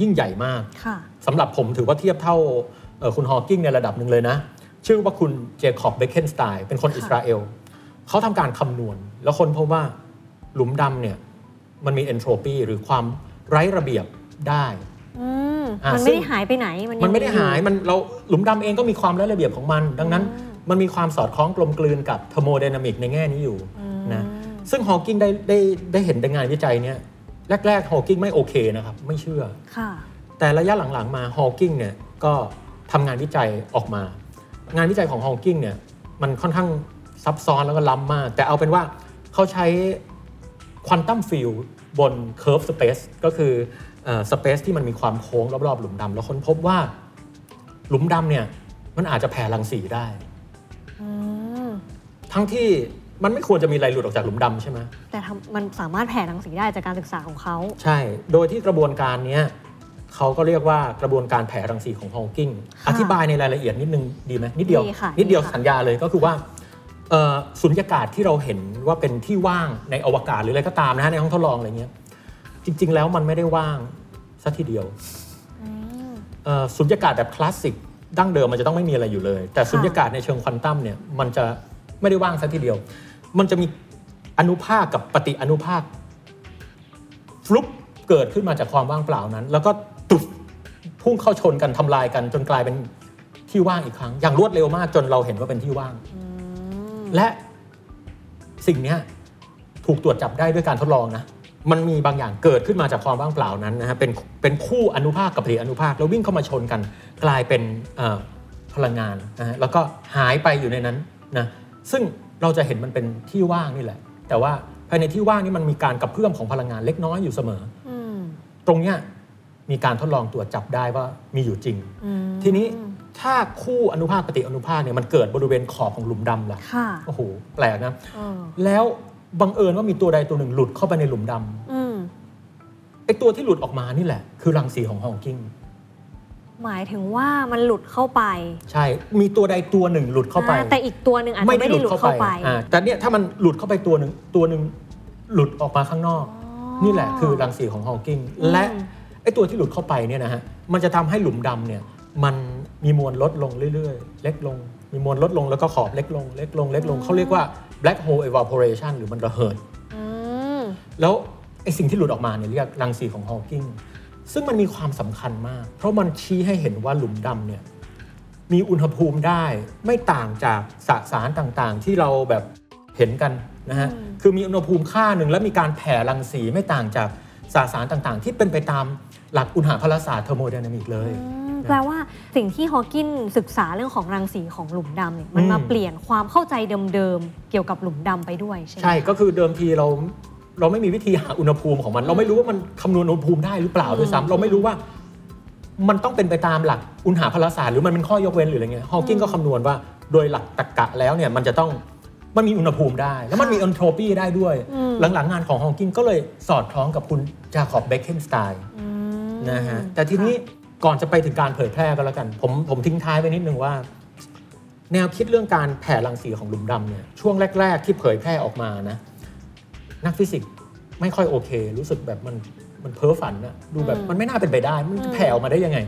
ยิ่งใหญ่มากค่ะสำหรับผมถือว่าเทียบเท่าเอ่อคุณฮอว์กิงในระดับหนึ่งเลยนะ ชื่อว่าคุณเจคอบเบเคนสไตน์เป็นคนค่ะอิสราเอลเขาทำการคำนวณ แล้วคนพบว่าหลุมดำเนี่ยมันมีเอนโทรปีหรือความไร้ระเบียบได้ อืมอะมันซึ่ไม่งได้หายไปไหนมันมันไม่ได้อหายมันเราหลุมดำเองก็มีความไร้ระเบียบของมัน ดังนั้น มันมีความสอดคล้องกลมกลืนกับเทอร์โมไดนามิกในแง่นี้อยู่นะซึ่งฮอว์กิงได้ได้ได้เห็นในงานวิจัยเนี้ยแรกๆฮอว์กิงไม่โอเคนะครับ ไม่เชื่อ ค่ะ แต่ระยะหลังๆมาฮอว์กิงเนี่ยก็ทำงานวิจัยออกมา งานวิจัยของฮอว์กิงเนี่ยมันค่อนข้างซับซ้อนแล้วก็ล้ำมาก แต่เอาเป็นว่าเขาใช้ควอนตัมฟิลบนเค r ร์ฟสเปซก็คือ space ที่มันมีความโค้งรอบๆ หลุมดำแล้วค้นพบว่าหลุมดำเนี่ยมันอาจจะแผ่รังสีได้อืมทั้งที่มันไม่ควรจะมีอะไรหลุดออกจากหลุมดำใช่ไหมแต่ทำมันสามารถแผ่รังสีได้จากการศึกษาของเขา ใช่ โดยที่กระบวนการเนี้ยเขาก็เรียกว่ากระบวนการแผ่รังสีของฮอว์กิงค่ะอธิบายในรายละเอียดนิดนึงดีไหมนิดเดียวดีค่ะนิดเดียวดีค่ะสัญญาเลยก็คือว่าเอ่อสุญญากาศที่เราเห็นว่าเป็นที่ว่างในอวกาศหรืออะไรก็ตามนะฮะในห้องทดลองอะไรเงี้ย จริง ๆ แล้วมันไม่ได้ว่างสัทีเดียวอืมเอ่อสุญญากาศแบบคลาสสิกดั้งเดิมมันจะต้องไม่มีอะไรอยู่เลย แต่ค่ะสุญญากาศในเชิงควอนตัมเนี่ยมันจะไม่ได้ว่างสัทีเดียว มันจะมีอนุภาคกับปฏิอนุภาคฟลุปเกิดขึ้นมาจากความว่างเปล่านั้น แล้วก็ตุบพุ่งเข้าชนกันทำลายกันจนกลายเป็นที่ว่างอีกครั้ง อย่างรวดเร็วมากจนเราเห็นว่าเป็นที่ว่างอืมและสิ่งเนี้ยถูกตรวจจับได้ด้วยการทดลองนะ มันมีบางอย่างเกิดขึ้นมาจากความว่างเปล่านั้นนะฮะเป็นเป็นคู่อนุภาคกับปฏิอนุภาคแล้ววิ่งเข้ามาชนกัน กลายเป็นเอ่อพลังงานนะฮะแล้วก็หายไปอยู่ในนั้นนะซึ่งเราจะเห็นมันเป็นที่ว่างนี่แหละ แต่ว่าภายในที่ว่างนี่มันมีการกระเพื่อมของพลังงานเล็กน้อยอยู่เสมออืมตรงเนี้ยมีการทดลองตรวจจับได้ว่ามีอยู่จริงอืมทีนี้ถ้าคู่อนุภาคปฏิอนุภาคเนี่ยมันเกิดบริเวณขอบของหลุมดำล่ะค่ะโอ้โหแปลกนะเออแล้ว บังเอิญว่ามีตัวใดตัวหนึ่งหลุดเข้าไปในหลุมดำอืมไอตัวที่หลุดออกมานี่แหละ คือรังสีของฮอว์กิงอหมายถึงว่ามันหลุดเข้าไป ใช่ มีตัวใดตัวหนึ่งหลุดเข้าไปอ่แต่อีกตัวหนึ่งอาจจะไม่ได้หลุดเข้าไปอ่าแต่เนี่ยถ้ามันหลุดเข้าไปตัวหนึ่งตัวหนึ่งหลุดออกมาข้างนอก นี่แหละคือรังสีของฮอว์กิงอืมและไอ้ตัวที่หลุดเข้าไปเนี่ยนะฮะมันจะทำให้หลุมดำเนี่ยมันมีมวลลดลงเรื่อยๆ เล็กลง มีมวลลดลงแล้วก็ขอบเล็กลง เล็กลงเล็กลงเขาเรียกว่า black hole evaporation หรือมันระเหิดอืมแล้วไอ้สิ่งที่หลุดออกมาเนี่ยเรียกรังสีของฮอว์กิงซึ่งมันมีความสำคัญมาก เพราะมันชี้ให้เห็นว่าหลุมดำเนี่ยมีอุณหภูมิได้ไม่ต่างจากสสารต่างๆ ที่เราแบบเห็นกันนะฮะอืมคือมีอุณหภูมิค่าหนึ่งและมีการแผ่รังสีไม่ต่างจากสสารต่างๆ ที่เป็นไปตามหลักอุณหภาพศาสตร์เทอร์โมไดนามิกเลยอืม แปลว่าสิ่งที่ฮอว์กินศึกษาเรื่องของรังสีของหลุมดำเนี่ยมันอืมมาเปลี่ยนความเข้าใจเดิมๆเกี่ยวกับหลุมดำไปด้วยใช่ไหมใช่ก็คือเดิมทีเราเราไม่มีวิธีหาอุณหภูมิของมัน เราไม่รู้ว่ามันคำนวณอุณหภูมิได้หรือเปล่าด้วยซ้ำเราไม่รู้ว่ามันต้องเป็นไปตามหลักอุณหภาพศาสตร์หรือมันเป็นข้อยกเว้นหรืออะไรเงี้ยฮอว์กิงก็คำนวณว่าโดยหลักตรรกะแล้วเนี่ยมันจะต้องมันมีอุณหภูมิได้ แล้วมันมี e อนโทรปีได้ด้วยอืมหลังๆงานของฮอว์กิงก็เลยสอดคล้องกับคุณจาคอบเบคเคนสไตน์อืมนะฮะแต่ทีนี้ ก่อนจะไปถึงการเผยแพร่ก็แล้วกัน ผมผมทิ้งท้ายไว้นิดนึงว่า แนวคิดเรื่องการแผ่รังสีของหลุมดำเนี่ยช่วงแรก ๆ ที่เผยแพร่ออกมานะ นักฟิสิกส์ไม่ค่อยโอเค รู้สึกแบบมันมันเพ้อฝันนะดูแบบอืมมันไม่น่าเป็นไปได้ อืม มันจะแผ่ออกมาได้ยังไง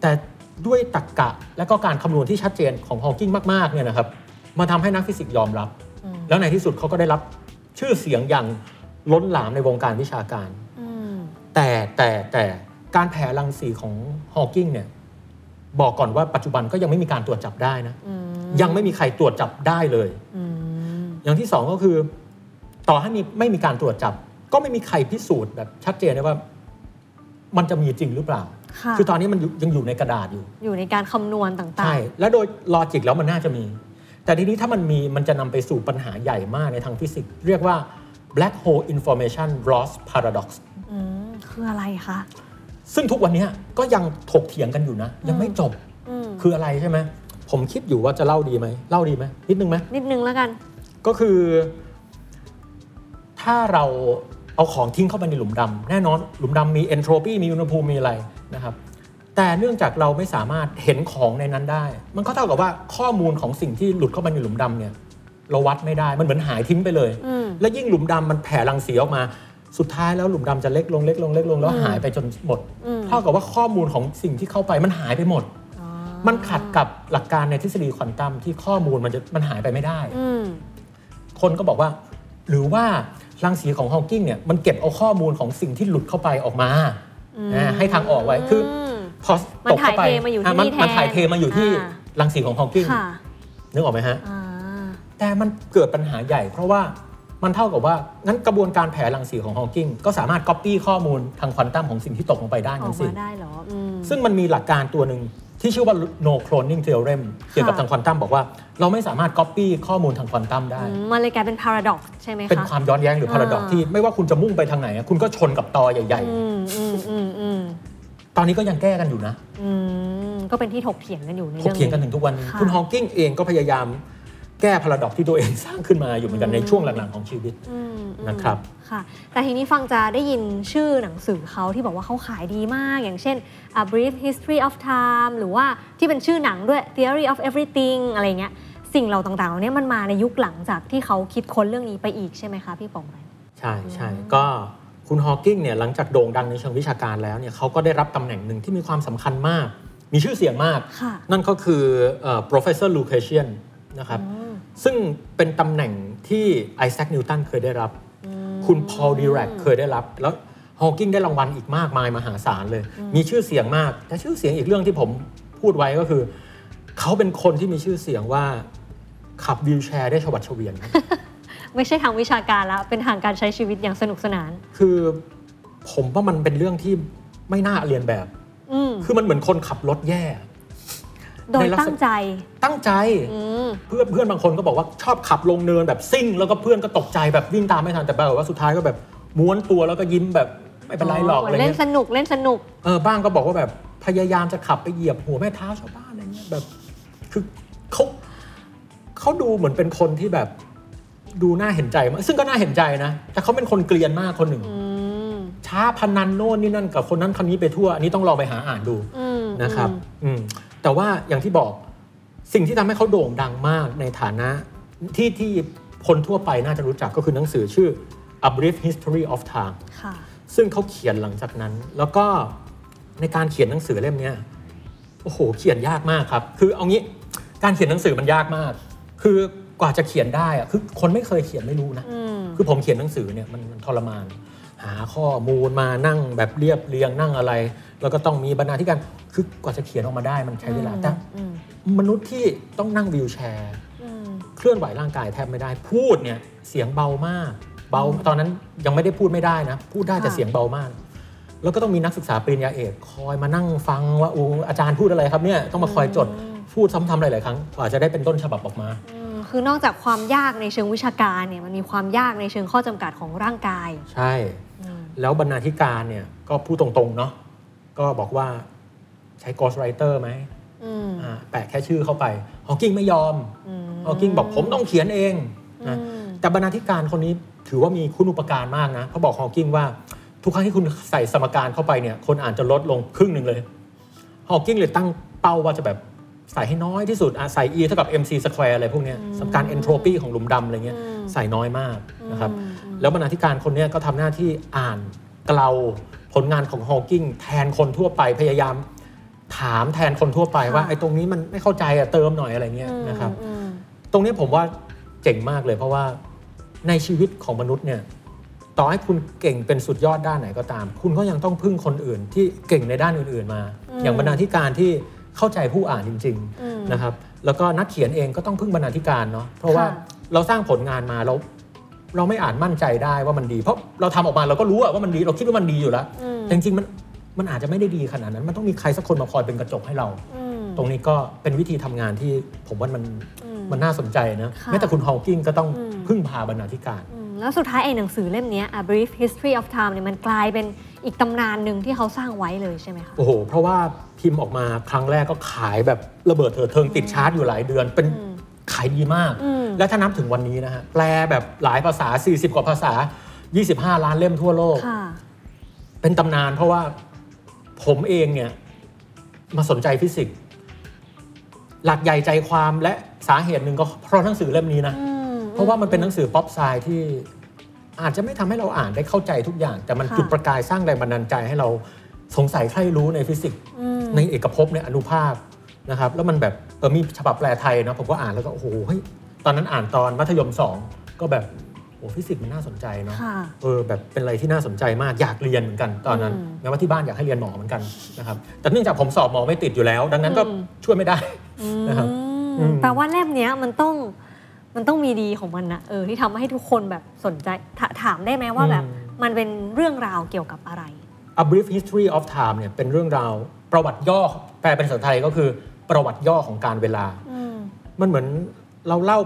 แต่ด้วยตรรกะและก็การคำนวณที่ชัดเจนของฮอว์กิงมากๆเนี่ยนะครับมาทำให้นักฟิสิกส์ยอมรับอืมแล้วในที่สุดเขาก็ได้รับชื่อเสียงอย่างล้นหลามในวงการวิชาการอืมแต่แต่แต่ การแผ่รังสีของฮอว์กิงเนี่ยบอกก่อนว่าปัจจุบันก็ยังไม่มีการตรวจจับได้นะอืมยังไม่มีใครตรวจจับได้เลยอืมอย่างที่สองก็คือ ต่อให้มีไม่มีการตรวจจับ ก็ไม่มีใครพิสูจน์แบบชัดเจนได้ว่า มันจะมีจริงหรือเปล่าค่ะคือตอนนี้มันอยู่ยังอยู่ในกระดาษอยู่ อยู่ในการคำนวณต่างใช่และโดยลอจิกแล้วมันน่าจะมี แต่ทีนี้ถ้ามันมีมันจะนำไปสู่ปัญหาใหญ่มากในทางฟิสิกส์เรียกว่า black hole information loss paradox ๆอืมคืออะไรคะ ซึ่งทุกวันนี้ก็ยังถกเถียงกันอยู่นะ ยังไม่จบอืมคืออะไรใช่ไหมผมคิดอยู่ว่าจะเล่าดีไหมเล่าดีไหมนิดนึงไหมนิดนึงแล้วกัน ก็คือ ถ้าเราเอาของทิ้งเข้าไปในหลุมดำแน่นอนหลุมดำมีเอนโทรปีมีอุณหภูมิมีอะไรนะครับแต่เนื่องจากเราไม่สามารถเห็นของในนั้นได้ มันก็เท่ากับว่าข้อมูลของสิ่งที่หลุดเข้าไปในหลุมดำเนี่ย เราวัดไม่ได้มันเหมือนหายทิ้งไปเลยอืมและยิ่งหลุมดำมันแผ่รังสีออกมา สุดท้ายแล้วหลุมดำจะเล็กลงเล็กลงเล็กลงแล้วอืมหายไปจนหมดอืมเท่ากับว่าข้อมูลของสิ่งที่เข้าไปมันหายไปหมดอ๋อมันขัดกับหลักการในทฤษฎีควอนตัมที่ข้อมูลมันจะมันหายไปไม่ได้อืมคนก็บอกว่า หรือว่ารังสีของฮอว์กิงเนี่ยมันเก็บเอาข้อมูลของสิ่งที่หลุดเข้าไปออกมาอืมนะให้ทางออกไว้คืออมพอมันตกเข้าไปถ่ายเทมาอยู่ที่ะมันนี่แทนมันถ่ายเทมาอยู่ที่อ่ารังสีของฮอว์กิงค่ะนึกออกไหมฮะอ่าแต่มันเกิดปัญหาใหญ่เพราะว่า มันเท่ากับว่างั้นกระบวนการแผ่รังสีของฮอว์กิงก็สามารถก๊อปปี้ข้อมูลทางควอนตัมของสิ่งที่ตกลงไปได้ออนั่กนสิมาได้เหรออืม ซึ่งมันมีหลักการตัวหนึ่งที่ชื่อว่า no cloning theorem เกี่ยวกับทางควอนตัมบอกว่า เราไม่สามารถก๊อปปี้ข้อมูลทางควอนตัมได้ อืมมันเลยกลายเป็น paradox ใช่ไหมคะ เป็นความย้อนแย้งหรือ paradox อ่า ที่ไม่ว่าคุณจะมุ่งไปทางไหนอะคุณก็ชนกับตอใหญ่ อืมอืมอืมอืมๆ ตอนนี้ก็ยังแก้กันอยู่นะ อืมก็เป็นที่ถกเถียงกันอยู่ในถกเรื่อง เถียงกันถึงทุกวันนี้ค่ะคุณฮอว์กิงเองก็พยายาม แก้ paradox ที่ตัวเองสร้างขึ้นมาอยู่เหมือนกันในช่วงหลังๆของชีวิตอืมอืมนะครับค่ะ แต่ทีนี้ฟังจะได้ยินชื่อหนังสือเขาที่บอกว่าเขาขายดีมาก อย่างเช่น A Brief History of Time หรือว่าที่เป็นชื่อหนังด้วย Theory of Everything อะไรเงี้ยสิ่งเหล่าต่างๆเหล่านี้มันมาในยุคหลังจากที่เขาคิดค้นเรื่องนี้ไปอีกใช่ไหมคะพี่ป๋องไหมใช่ใช่ก็คุณฮอว์กิงเนี่ยหลังจากโด่งดังในเชิงวิชาการแล้วเนี่ยเขาก็ได้รับตำแหน่งหนึ่งที่มีความสำคัญมาก มีชื่อเสียงมากค่ะนั่นก็คือเอ่อ professor Lucasian นะครับ ซึ่งเป็นตำแหน่งที่ไอแซคนิวตันเคยได้รับ คุณพอลดีแรกเคยได้รับ แล้วฮอว์กิงได้รางวัลอีกมากมายมหาศาลเลย มีชื่อเสียงมาก แต่ชื่อเสียงอีกเรื่องที่ผมพูดไว้ก็คือ เขาเป็นคนที่มีชื่อเสียงว่าขับวิวแชร์ได้ฉวัดเฉวียน ไม่ใช่ทางวิชาการแล้ว เป็นทางการใช้ชีวิตอย่างสนุกสนาน คือผมว่ามันเป็นเรื่องที่ไม่น่าเรียนแบบอืมคือมันเหมือนคนขับรถแย่ โดยในลักษณะตั้งใจ ตั้งใจอืมเพื่อนเพื่อนบางคนก็บอกว่าชอบขับลงเนินแบบซิ่ง แล้วก็เพื่อนก็ตกใจแบบวิ่งตามไม่ทันแต่ปรากฏว่าสุดท้ายก็แบบม้วนตัวแล้วก็ยิ้มแบบไม่เป็นไรหรอกเหมือะไรอนเล่นเงี้ยสนุกเล่นสนุกเออบ้างก็บอกว่าแบบพยายามจะขับไปเหยียบหัวแม่เท้าชาวบ้านอะไรเงี้ยแบบ คือเขาเขาดูเหมือนเป็นคนที่แบบดูน่าเห็นใจมากซึ่งก็น่าเห็นใจนะ แต่เขาเป็นคนเกลียนมากคนหนึ่งอืมช้าพนันโน่นนี่นั่นกับคนนั้นคนนี้ไปทั่ว อันนี้ต้องลองไปหาอ่านดูอืมนะครับ อืมอืม แต่ว่าอย่างที่บอกสิ่งที่ทำให้เขาโด่งดังมากในฐานะที่ที่คนทั่วไปน่าจะรู้จักก็คือหนังสือชื่อ A Brief History of Time ค่ะซึ่งเขาเขียนหลังจากนั้น แล้วก็ในการเขียนหนังสือเล่มเนี้ยโอ้โห เขียนยากมากครับ คือเอางี้การเขียนหนังสือมันยากมาก คือกว่าจะเขียนได้อะคือคนไม่เคยเขียนไม่รู้นะอืมคือผมเขียนหนังสือเนี่ยมันมันทรมาน หาข้อมูลมานั่งแบบเรียบเรียงนั่งอะไร แล้วก็ต้องมีบรรณาธิการคือกว่าจะเขียนออกมาได้มันใช้เวลาแต่อืมมนุษย์ที่ต้องนั่งวีลแชร์อืมเคลื่อนไหวร่างกายแทบไม่ได้พูดเนี่ยเสียงเบามาก เบาตอนนั้นยังไม่ได้พูดไม่ได้นะ พูดได้แต่ค่ะเสียงเบามาก แล้วก็ต้องมีนักศึกษาปริญญาเอกคอยมานั่งฟังว่าโอ้อาจารย์พูดอะไรครับเนี่ยต้องมาคอยจดพูดซ้ำๆหลายๆครั้งกว่าจะได้เป็นต้นฉบับออกมาอืมคือนอกจากความยากในเชิงวิชาการเนี่ยมันมีความยากในเชิงข้อจำกัดของร่างกาย ใช่อืม แล้วบรรณาธิการเนี่ยก็พูดตรงๆเนาะก็บอกว่าใช้ ghostwriter ไหมอืมอ่าแปะแค่ชื่อเข้าไปฮอว์กิงไม่ยอมอืมฮอว์กิงบอกผมต้องเขียนเองนะอืมแต่บรรณาธิการคนนี้ถือว่ามีคุณอุปการมากนะเขาบอกฮอว์กิงว่าทุกครั้งที่คุณใส่สมการเข้าไปเนี่ยคนอ่านจะลดลงครึ่งหนึ่งเลยฮอว์กิงเลยตั้งเป้าว่าจะแบบใส่ให้น้อยที่สุดอะใส่ e เท่ากับ mc square อะไรพวกเนี้ยสมการเอนโทรปีของหลุมดำอะไรเงี้ยใส่น้อยมากนะครับ แล้วบรรณาธิการคนเนี้ยก็ทำหน้าที่อ่านเกลาผลงานของฮอว์กิงแทนคนทั่วไปพยายามถามแทนคนทั่วไปว่าค่ะไอ้ตรงนี้มันไม่เข้าใจอะเติมหน่อยอะไรเงี้ยนะครับอืมตรงนี้ผมว่าเจ๋งมากเลยเพราะว่าในชีวิตของมนุษย์เนี่ยต่อให้คุณเก่งเป็นสุดยอดด้านไหนก็ตาม คุณก็ยังต้องพึ่งคนอื่นที่เก่งในด้านอื่น ๆมา อย่างบรรณาธิการที่เข้าใจผู้อ่านจริงอืมๆนะครับ แล้วก็นักเขียนเองก็ต้องพึ่งบรรณาธิการเนาะเพราะว่าค่ะเราสร้างผลงานมาเรา เราไม่อาจมั่นใจได้ว่ามันดี เพราะเราทำออกมาเราก็รู้อะว่ามันดีเราคิดว่ามันดีอยู่แล้วอืมแต่จริงๆมันมันอาจจะไม่ได้ดีขนาดนั้น มันต้องมีใครสักคนมาคอยเป็นกระจกให้เราอืมตรงนี้ก็เป็นวิธีทำงานที่ผมว่ามันอืมมันน่าสนใจนะค่ะแม้แต่คุณฮอลกิงก็ต้องอืมพึ่งพาบรรณาธิการอืมแล้วสุดท้ายไอ้หนังสือเล่มเนี้ย A Brief History of Time เนี่ยมันกลายเป็นอีกตำนานหนึ่งที่เขาสร้างไว้เลยใช่ไหมคะโอ้โห เพราะว่าพิมพ์ออกมาครั้งแรกก็ขายแบบระเบิดเถิดเทิงติดชาร์ตอยู่หลายเดือนเป็นอืม ขายดีมากอืมและถ้านับถึงวันนี้นะฮะแปลแบบหลายภาษา 40 กว่าภาษา 25 ล้านเล่มทั่วโลกค่ะเป็นตำนานเพราะว่าผมเองเนี่ยมาสนใจฟิสิกส์หลักใหญ่ใจความและสาเหตุหนึ่งก็เพราะหนังสือเล่มนี้นะอืมเพราะว่ามันเป็นหนังสือ pop science ที่อาจจะไม่ทำให้เราอ่านได้เข้าใจทุกอย่าง แต่มันค่ะจุดประกายสร้างแรงบันดาลใจให้เราสงสัยใครรู้ในฟิสิกส์อืมในเอกภพในอนุภาค นะครับแล้วมันแบบเออมีฉบับแปลไทยนะผมก็อ่านแล้วก็โอ้โหเฮ้ยตอนนั้นอ่านตอนมัธยมสองก็แบบโอ้ฟิสิกส์มันน่าสนใจเนาะค่ะ เออแบบเป็นอะไรที่น่าสนใจมากอยากเรียนเหมือนกันตอนนั้นอืมแม้ว่าที่บ้านอยากให้เรียนหมอเหมือนกันนะครับแต่เนื่องจากผมสอบหมอไม่ติดอยู่แล้ว ดังนั้นก็อืม ช่วยไม่ได้ นะครับอืมอืมแปลว่าเล่มเนี้ยมันต้องมันต้องมีดีของมันนะเออที่ทำให้ทุกคนแบบสนใจถถามได้ไหมว่าแบบมันเป็นเรื่องราวเกี่ยวกับอะไร A Brief History of Time เนี่ยเป็นเรื่องราวประวัติย่อแปลเป็นภาษาไทยก็คือ ประวัติย่อของการเวลาอืมมันเหมือนเราเล่า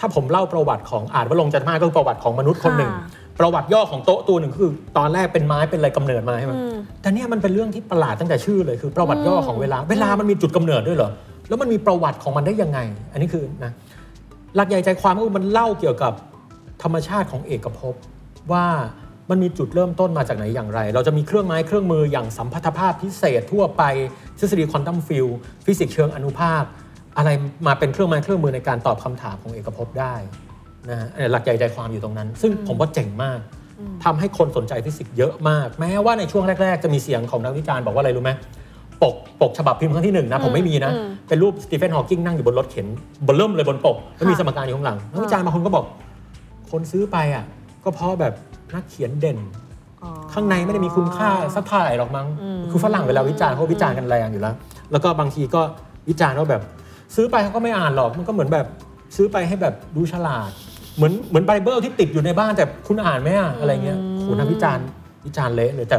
ถ้าผมเล่าประวัติของอาจวลงค์จันทมาก็คือประวัติของมนุษย์คนหนึ่งค่ะประวัติย่อของโต๊ะตัวหนึ่งคือ ตอนแรกเป็นไม้เป็นอะไรกำเนิดมาใช่ไหมอืมแต่เนี่ยมันเป็นเรื่องที่ประหลาดตั้งแต่ชื่อเลยคือ ประวัติย่อของเวลา เวลามันมีจุดกำเนิดด้วยเหรอแล้วมันมีประวัติของมันได้ยังไง อันนี้คือนะหลักใหญ่ใจความก็คือมันเล่าเกี่ยวกับธรรมชาติของเอกภพว่ามันมีจุดเริ่มต้นมาจากไหนอย่างไร เราจะมีเครื่องไม้เครื่องมืออย่างสัมพัทธภาพพิเศษทั่วไป ทฤษฎีควอนตัม field ฟิสิกส์เชิงอนุภาค อะไรมาเป็นเครื่องไม้เครื่องมือในการตอบคำถามของเอกภพได้นะฮะอันนี้หลักใหญ่ใจความอยู่ตรงนั้น ซึ่งผมว่าเจ๋งมากทำให้คนสนใจฟิสิกส์เยอะมาก แม้ว่าในช่วงแรก ๆ จะมีเสียงของนักวิจารณ์บอกว่าอะไรรู้ไหมปกปกฉบับพิมพ์ครั้งที่หนึ่งนะ ผมไม่มีนะอืมเป็นรูปสตีเฟนฮอว์กิงนั่งอยู่บนรถเข็นเบลเริ่มเลยบนปกแล้วมีค่ะสมการอยู่ข้างหลังนักวิจารณ์บางคนก็บอก คนซื้อไปอะก็เพราะแบบนักเขียนเด่นอ๋อ ข้างในไม่ได้มีคุณค่าสักเท่าไหร่หรอกมั้งอืมคือฝรั่งเวลาวิจารณ์เขาวิจารณ์กันแรงอยู่แล้ว แล้วก็บางทีก็วิจารณ์ว่าแบบ ซื้อไปเขาก็ไม่อ่านหรอกมันก็เหมือนแบบซื้อไปให้แบบดูฉลาด เหมือนเหมือนไบเบิลที่ติดอยู่ในบ้านแต่คุณอ่านไหมอะอะไรเงี้ยโหนักวิจารณ์วิจารณ์เละเลยแต่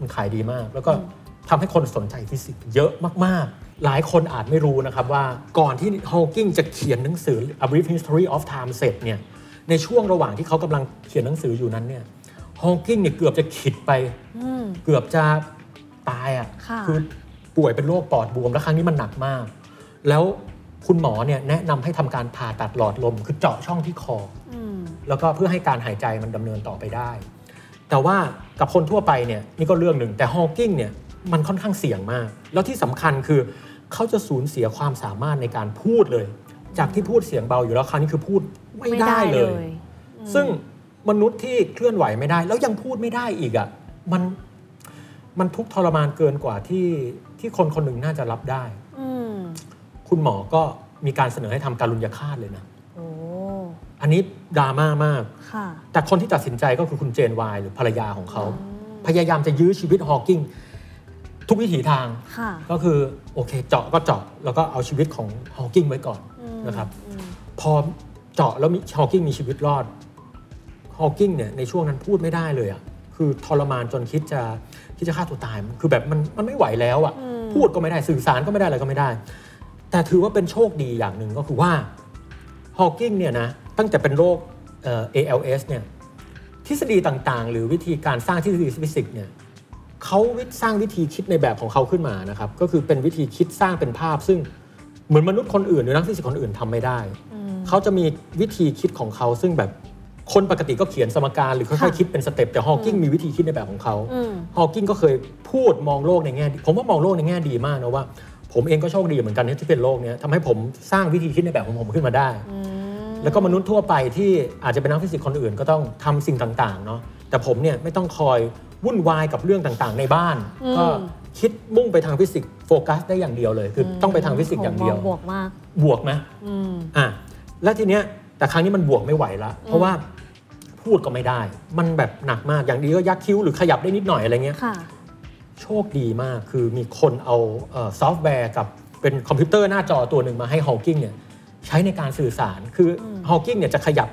มันขายดีมาก แล้วก็ทำให้คนสนใจฟิสิกส์เยอะมากๆ หลายคนอาจไม่รู้นะครับว่าก่อนที่ฮอว์กิงจะเขียนหนังสือ A Brief History of Time เสร็จเนี่ยในช่วงระหว่างที่เขากำลังเขียนหนังสืออยู่นั้นเนี่ย ฮอว์กิงเนี่ยเกือบจะขิดไปอืมเกือบจะตายอะค่ะอป่วยเป็นโรคปอดบวม แล้วครั้งนี้มันหนักมาก แล้วคุณหมอเนี่ยแนะนำให้ทำการผ่าตัดหลอดลม คือเจาะช่องที่คออืมแล้วก็เพื่อให้การหายใจมันดำเนินต่อไปได้ แต่ว่ากับคนทั่วไปเนี่ยนี่ก็เรื่องหนึ่งแต่ฮอว์กิงเนี่ยมันค่อนข้างเสี่ยงมาก แล้วที่สำคัญคือเขาจะสูญเสียความสามารถในการพูดเลย จากที่พูดเสียงเบาอยู่แล้วคราวนี้คือพูดไม่ได้เลย ซึ่ง มนุษย์ที่เคลื่อนไหวไม่ได้ แล้วยังพูดไม่ได้อีกอะ่ะมันมันทุกข์ทรมานเกินกว่าที่ที่คนคนหนึ่งน่าจะรับได้อืมคุณหมอก็มีการเสนอให้ทำการลุญยฆาตเลยนะโอ้อันนี้ดราม่ามากค่ะแต่คนที่ตัดสินใจก็คือคุณเจนวายหรือภรรยาของเขา พยายามจะยื้อชีวิตฮอว์กิงทุกวิถีทางค่ะก็คือโอเค เจาะก็เจาะแล้วก็เอาชีวิตของฮอว์กิงไว้ก่อนอืมนะครับอืมพอเจาะแล้วมีฮอว์กิงมีชีวิตรอด ฮอว์กิงเนี่ยในช่วงนั้นพูดไม่ได้เลยอะ่ะคือทรมานจนคิดจะคิดจะฆ่าตัวตายมันคือแบบมันมันไม่ไหวแล้วอะ่ะพูดก็ไม่ได้สื่อสารก็ไม่ได้อะไรก็ไม่ได้ แต่ถือว่าเป็นโชคดีอย่างหนึ่งก็คือว่าฮอว์กิงเนี่ยนะตั้งแต่เป็นโรคเอ่อ ALS เนี่ยทฤษฎีต่างๆ หรือวิธีการสร้างทฤษฎีฟิสิกส์เนี่ยเขาวิสร้างวิธีคิดในแบบของเขาขึ้นมานะครับก็คือเป็นวิธีคิดสร้างเป็นภาพ ซึ่งเหมือนมนุษย์คนอื่นหรือนักฟิสิกส์คนอื่นทำไม่ได้ เขาจะมีวิธีคิดของเขาซึ่งแบบ คนปกติก็เขียนสมการหรือค่อยๆค่ะคิดเป็น step แต่ฮอว์กิงมีวิธีคิดในแบบของเขาอืมฮอว์กิงก็เคยพูดมองโลกในแง่ดีผมว่ามองโลกในแง่ดีมากนะว่า ผมเองก็โชคดีเหมือนกันที่เป็นโรคเนี้ยทำให้ผมสร้างวิธีคิดในแบบของผมขึ้นมาได้ แล้วก็มนุษย์ทั่วไปที่อาจจะเป็นนักฟิสิกส์คนอื่นก็ต้องทำสิ่งต่างๆเนาะแต่ผมเนี่ยไม่ต้องคอยวุ่นวายกับเรื่องต่างๆ ในบ้านอืมก็คิดมุ่งไปทางฟิสิกส์โฟกัสได้อย่างเดียวเลย คือต้องไปทางฟิสิกส์อย่างเดียวโห บวกมากบวกไหมอืมอะแล้วทีเนี้ยแต่ครั้งนี้มันบวกไม่ไหวละเพราะว่า พูดก็ไม่ได้ มันแบบหนักมากอย่างดีก็ยักคิ้วหรือขยับได้นิดหน่อยอะไรเงี้ยค่ะ โชคดีมากคือมีคนเอาเอ่อซอฟต์แวร์กับเป็นคอมพิวเตอร์หน้าจอตัวหนึ่งมาให้ฮอ w กิงเนี่ยใช้ในการสื่อสารคือฮอ w กิงเนี่ยจะขยับ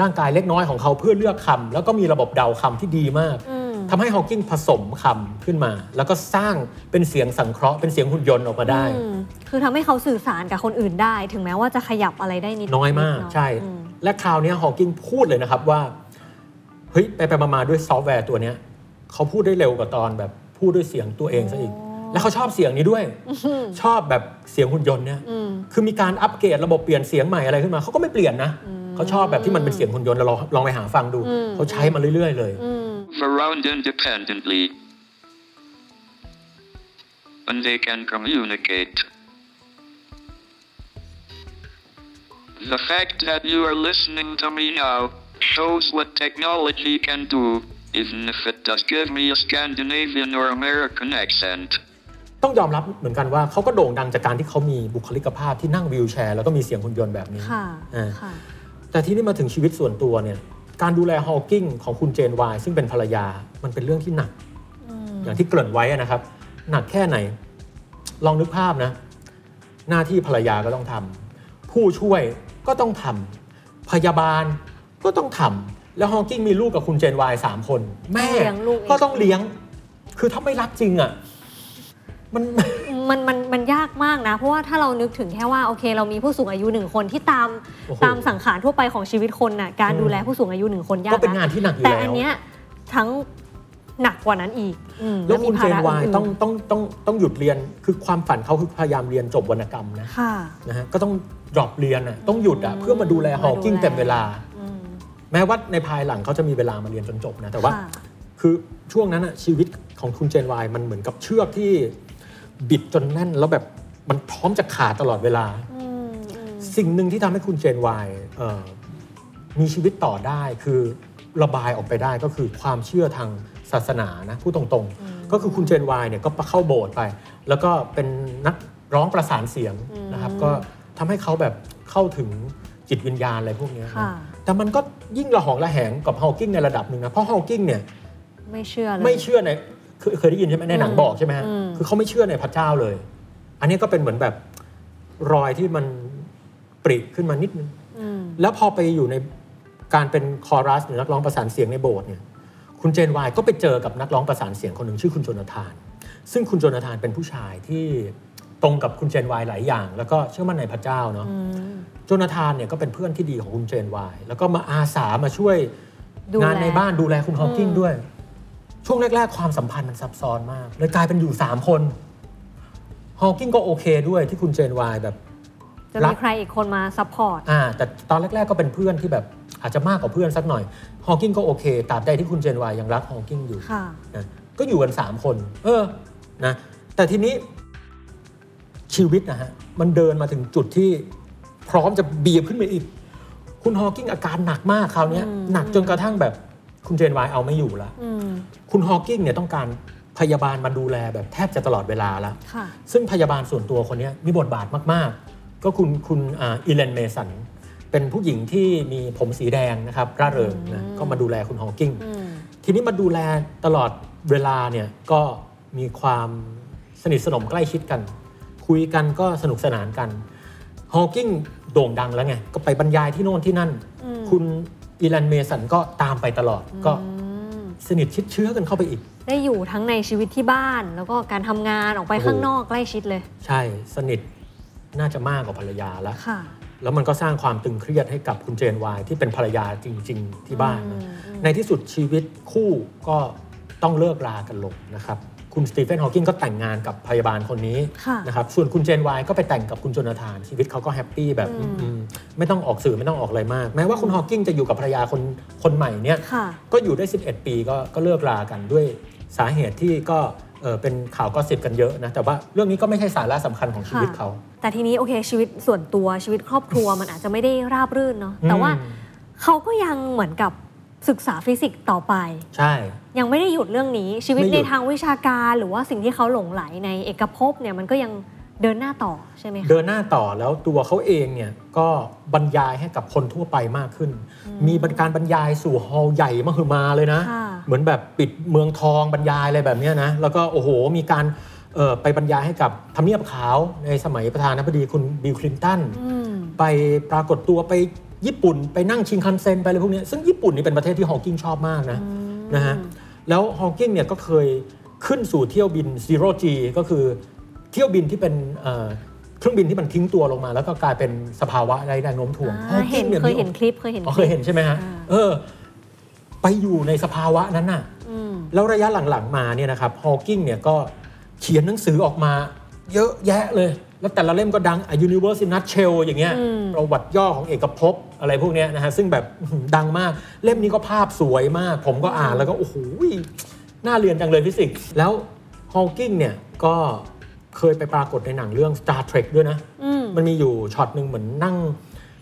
ร่างกายเล็กน้อยของเขาเพื่อเลือกคำแล้วก็มีระบบเดาคำที่ดีมากอืม ทำให้ฮอ w กิงผสมคำขึ้นมา แล้วก็สร้างเป็นเสียงสังเคราะห์เป็นเสียงหุ่นยนต์ออกมาได้อืมคือทำให้เขาสื่อสารกับคนอื่นได้ ถึงแม้ว่าจะขยับอะไรได้นิดน้อยมากเนะใช่อืมและคราวเนี้ฮอ w กิงพูดเลยนะครับว่า เฮ้ย ไปไปมาๆด้วยซอฟต์แวร์ตัวเนี้ยเขาพูดได้เร็วกว่าตอนแบบพูดด้วยเสียงตัวเองซะอีก แล้วเขาชอบเสียงนี้ด้วย ชอบแบบเสียงหุ่นยนต์เนี่ยอืมคือมีการอัปเกรดระบบเปลี่ยนเสียงใหม่อะไรขึ้นมาเขาก็ไม่เปลี่ยนนะเขาชอบแบบที่มันเป็นเสียงหุ่นยนต์เราลองลองไปหาฟังดูอืมเขาใช้มาเรื่อย ๆ เลยอืม move around independently. And they can communicate. The fact that you are listening to me now shows what technology can do, even if it does give me a Scandinavian or American accent. ต้องยอมรับเหมือนกันว่าเขาก็โด่งดังจากการที่เขามีบุคลิกภาพที่นั่งวีลแชร์แล้วก็มีเสียงหุ่นยนต์แบบนี้ค่ะอ่าค่ะแต่ที่นี่มาถึงชีวิตส่วนตัวเนี่ย การดูแลฮอ w กิงของคุณเจนวายซึ่งเป็นภรรยามันเป็นเรื่องที่หนัก อย่างที่เกริ่นไว้อะนะครับ หนักแค่ไหน ลองนึกภาพนะ หน้าที่ภรรยาก็ต้องทำผู้ช่วยก็ต้องทำพยาบาลก็ต้องทำแล้วฮอ w กิงมีลูกกับคุณเจนวายสามคน แม่เลี้ยงลูกเองก็ต้องเลี้ยง คือถ้าไม่รักจริงอะ มันมันมันมันยากมากนะ เพราะว่าถ้าเรานึกถึงแค่ว่าโอเค เรามีผู้สูงอายุหนึ่งคนที่ตามโอ้โหตามสังขารทั่วไปของชีวิตคนน่ะการอืมดูแลผู้สูงอายุหนึ่งคนยากก็เป็นงานที่หนักอยู่แต่แล้วอันเนี้ยทั้งหนักกว่านั้นอีกอืมแล้วมีคุณภาเจนระวายอื่นๆต้องต้องต้องต้องหยุดเรียนคือความฝันเขาคือพยายามเรียนจบวรรณกรรมนะค่ะนะฮะก็ต้องดรอปเรียนอะต้องหยุดอะเพื่อมาดูแลฮอ w กิงมาดูแลเต็มเวลาอืมแม้ว่าในภายหลังเขาจะมีเวลามาเรียนจนจบนะแต่ว่าค่ะคือช่วงนั้นอะชีวิตของคุณเจนวายมันเหมือนกับเชือกที่ บิดจนแน่นแล้วแบบมันพร้อมจะขาดตลอดเวลาอืมอืมสิ่งหนึ่งที่ทำให้คุณเจนวายเอ่อมีชีวิตต่อได้คือระบายออกไปได้ก็คือความเชื่อทางศาสนานะพูดตรงๆ ก็คือคุณเจนวายเนี่ยก็เข้าโบสถ์ไป แล้วก็เป็นนักร้องประสานเสียงนะครับก็ทำให้เขาแบบเข้าถึงจิตวิญญาณอะไรพวกเนี้ยนะค่ะแต่มันก็ยิ่งระหองระแหงกับฮอว์กิงในระดับหนึ่งนะเพราะฮอว์กิงเนี่ยไม่เชื่อเลยไม่เชื่อใน เคยเคยได้ยินใช่ไหมในหนังบอกใช่ไหมฮะอืมคือเขาไม่เชื่อในพระเจ้าเลย อันนี้ก็เป็นเหมือนแบบรอยที่มันปริขึ้นมานิดนึงอืมแล้วพอไปอยู่ในการเป็นคอรัสหรือนักร้องประสานเสียงในโบสถ์เนี่ย คุณเจนวายก็ไปเจอกับนักร้องประสานเสียงคนหนึ่งชื่อคุณโจนาธาน ซึ่งคุณโจนาธานเป็นผู้ชายที่ตรงกับคุณเจนวายหลายอย่าง แล้วก็เชื่อมั่นในพระเจ้าเนาะอืมโจนาธานเนี่ยก็เป็นเพื่อนที่ดีของคุณเจนวายแล้วก็มาอาสามาช่วยดูแลงานในบ้านดูแลคุณฮอว์กิงอืมด้วย ช่วงแรก ๆ ความสัมพันธ์มันซับซ้อนมากเลยกลายเป็นอยู่ 3 คนฮอว์กิงก็โอเคด้วยที่คุณเจนวายแบบจะรัมีกใครอีกคนมาซัพพอร์ตอ่าแต่ตอนแรก ๆ ก็เป็นเพื่อนที่แบบอาจจะมากกว่าเพื่อนสักหน่อยฮอว์กิงก็โอเคตราบใดที่คุณเจนวายยังรักฮอว์กิงอยู่ค่ะนะก็อยู่กัน 3 คน เออนะแต่ทีนี้ชีวิตนะฮะมันเดินมาถึงจุดที่พร้อมจะบีบขึ้นไปอีก คุณฮอว์กิงอาการหนักมากคราวเนี้ยอืมหนักจนกระทั่งแบบ คุณเจนวายเอาไม่อยู่ละอืมคุณฮอว์กิงเนี่ยต้องการพยาบาลมาดูแลแบบแทบจะตลอดเวลาแล้วค่ะซึ่งพยาบาลส่วนตัวคนเนี้ยมีบทบาทมาก ๆ ก็คุณคุณอีเลนเมสันเป็นผู้หญิงที่มีผมสีแดงนะครับร่าเริงนะก็มาดูแลคุณฮอว์กิงอืมทีนี้มาดูแลตลอดเวลาเนี่ยก็มีความสนิทสนมใกล้ชิดกัน คุยกันก็สนุกสนานกันฮอว์กิงโด่งดังแล้วไงก็ไปบรรยายที่โน่นที่นั่นอืมคุณ อีแลนเมสันก็ตามไปตลอดก็อืมสนิทชิดเชื้อกันเข้าไปอีก ได้อยู่ทั้งในชีวิตที่บ้าน แล้วก็การทำงานออกไปโอ้โหข้างนอกใกล้ชิดเลย ใช่สนิทน่าจะมากกว่าภรรยาแล้วค่ะแล้วมันก็สร้างความตึงเครียดให้กับคุณเจนวายที่เป็นภรรยาจริง ๆ ที่บ้านนะอืมอืมในที่สุดชีวิตคู่ก็ต้องเลิกรากันลงนะครับ คุณสตีเฟนฮอว์กิงก็แต่งงานกับพยาบาลคนนี้ค่ะนะครับส่วนคุณเจนวายก็ไปแต่งกับคุณโจนาธาน ชีวิตเขาก็ happy แบบอืมอืมไม่ต้องออกสื่อไม่ต้องออกอะไรมาก แม้ว่าคุณฮอว์กิงจะอยู่กับภรรยาคนคนใหม่เนี่ยค่ะก็อยู่ได้ 11 ปีก็ก็เลิกรากันด้วยสาเหตุที่ก็เออเป็นข่าวก็สิบกันเยอะนะ แต่ว่าเรื่องนี้ก็ไม่ใช่สาระสำคัญของชีวิตเขา แต่ทีนี้โอเคชีวิตส่วนตัวชีวิตครอบครัวมันอาจจะไม่ได้ราบรื่นเนาะแต่ว่าอืมเขาก็ยังเหมือนกับศึกษาฟิสิกส์ต่อไป ใช่ ยังไม่ได้หยุดเรื่องนี้ชีวิตไม่หยุในดทางวิชาการหรือว่าสิ่งที่เขาหลงไหลในเอกภพเนี่ยมันก็ยังเดินหน้าต่อใช่ไหมคะเดินหน้าต่อแล้วตัวเขาเองเนี่ยก็บรรยายให้กับคนทั่วไปมากขึ้น มีการบรรยายสู่ฮอลล์ใหญ่มหึมาเลยนะค่ะเหมือนแบบปิดเมืองทองบรรยายอะไรแบบเนี้ยนะแล้วก็โอ้โหมีการเอ่อไปบรรยายให้กับทำเนียบขาวในสมัยประธานาธิบดีคุณบิลคลินตันอืมไปปรากฏตัวไปญี่ปุ่น ไปนั่งชิงคันเซ็นไปอะไรพวกเนี้ยซึ่งญี่ปุ่นนี่เป็นประเทศที่ฮอว์กิงชอบมากนะนะฮะ แล้วฮอว์กิงเนี่ยก็เคยขึ้นสู่เที่ยวบิน Zero G ก็คือเที่ยวบินที่เป็นเอ่อเครื่องบินที่มันทิ้งตัวลงมา แล้วก็กลายเป็นสภาวะไร้แรงโน้มถ่วงอ่าเห็น Hawking เคยเห็นมีคลิปเคยเห็นอ๋อเคยเห็นใช่ไหมฮะอ่าเออ ไปอยู่ในสภาวะนั้นน่ะอืมแล้วระยะหลังๆมาเนี่ยนะครับฮอว์กิงเนี่ยก็เขียนหนังสือออกมา เยอะแยะเลย แล้วแต่ละเล่มก็ดัง A Universe in Nutshell อย่างเงี้ยอืมประวัติย่อของเอกภพอะไรพวกเนี้ยนะฮะซึ่งแบบอื้อหือดังมากเล่มนี้ก็ภาพสวยมาก ผมก็อ่านแล้วก็โอ้โหน่าเรียนจังเลยฟิสิกส์แล้วฮอว์กิงเนี่ยก็เคยไปปรากฏในหนังเรื่อง Star Trek ด้วยนะอืมมันมีอยู่ช็อตหนึ่งเหมือนนั่ง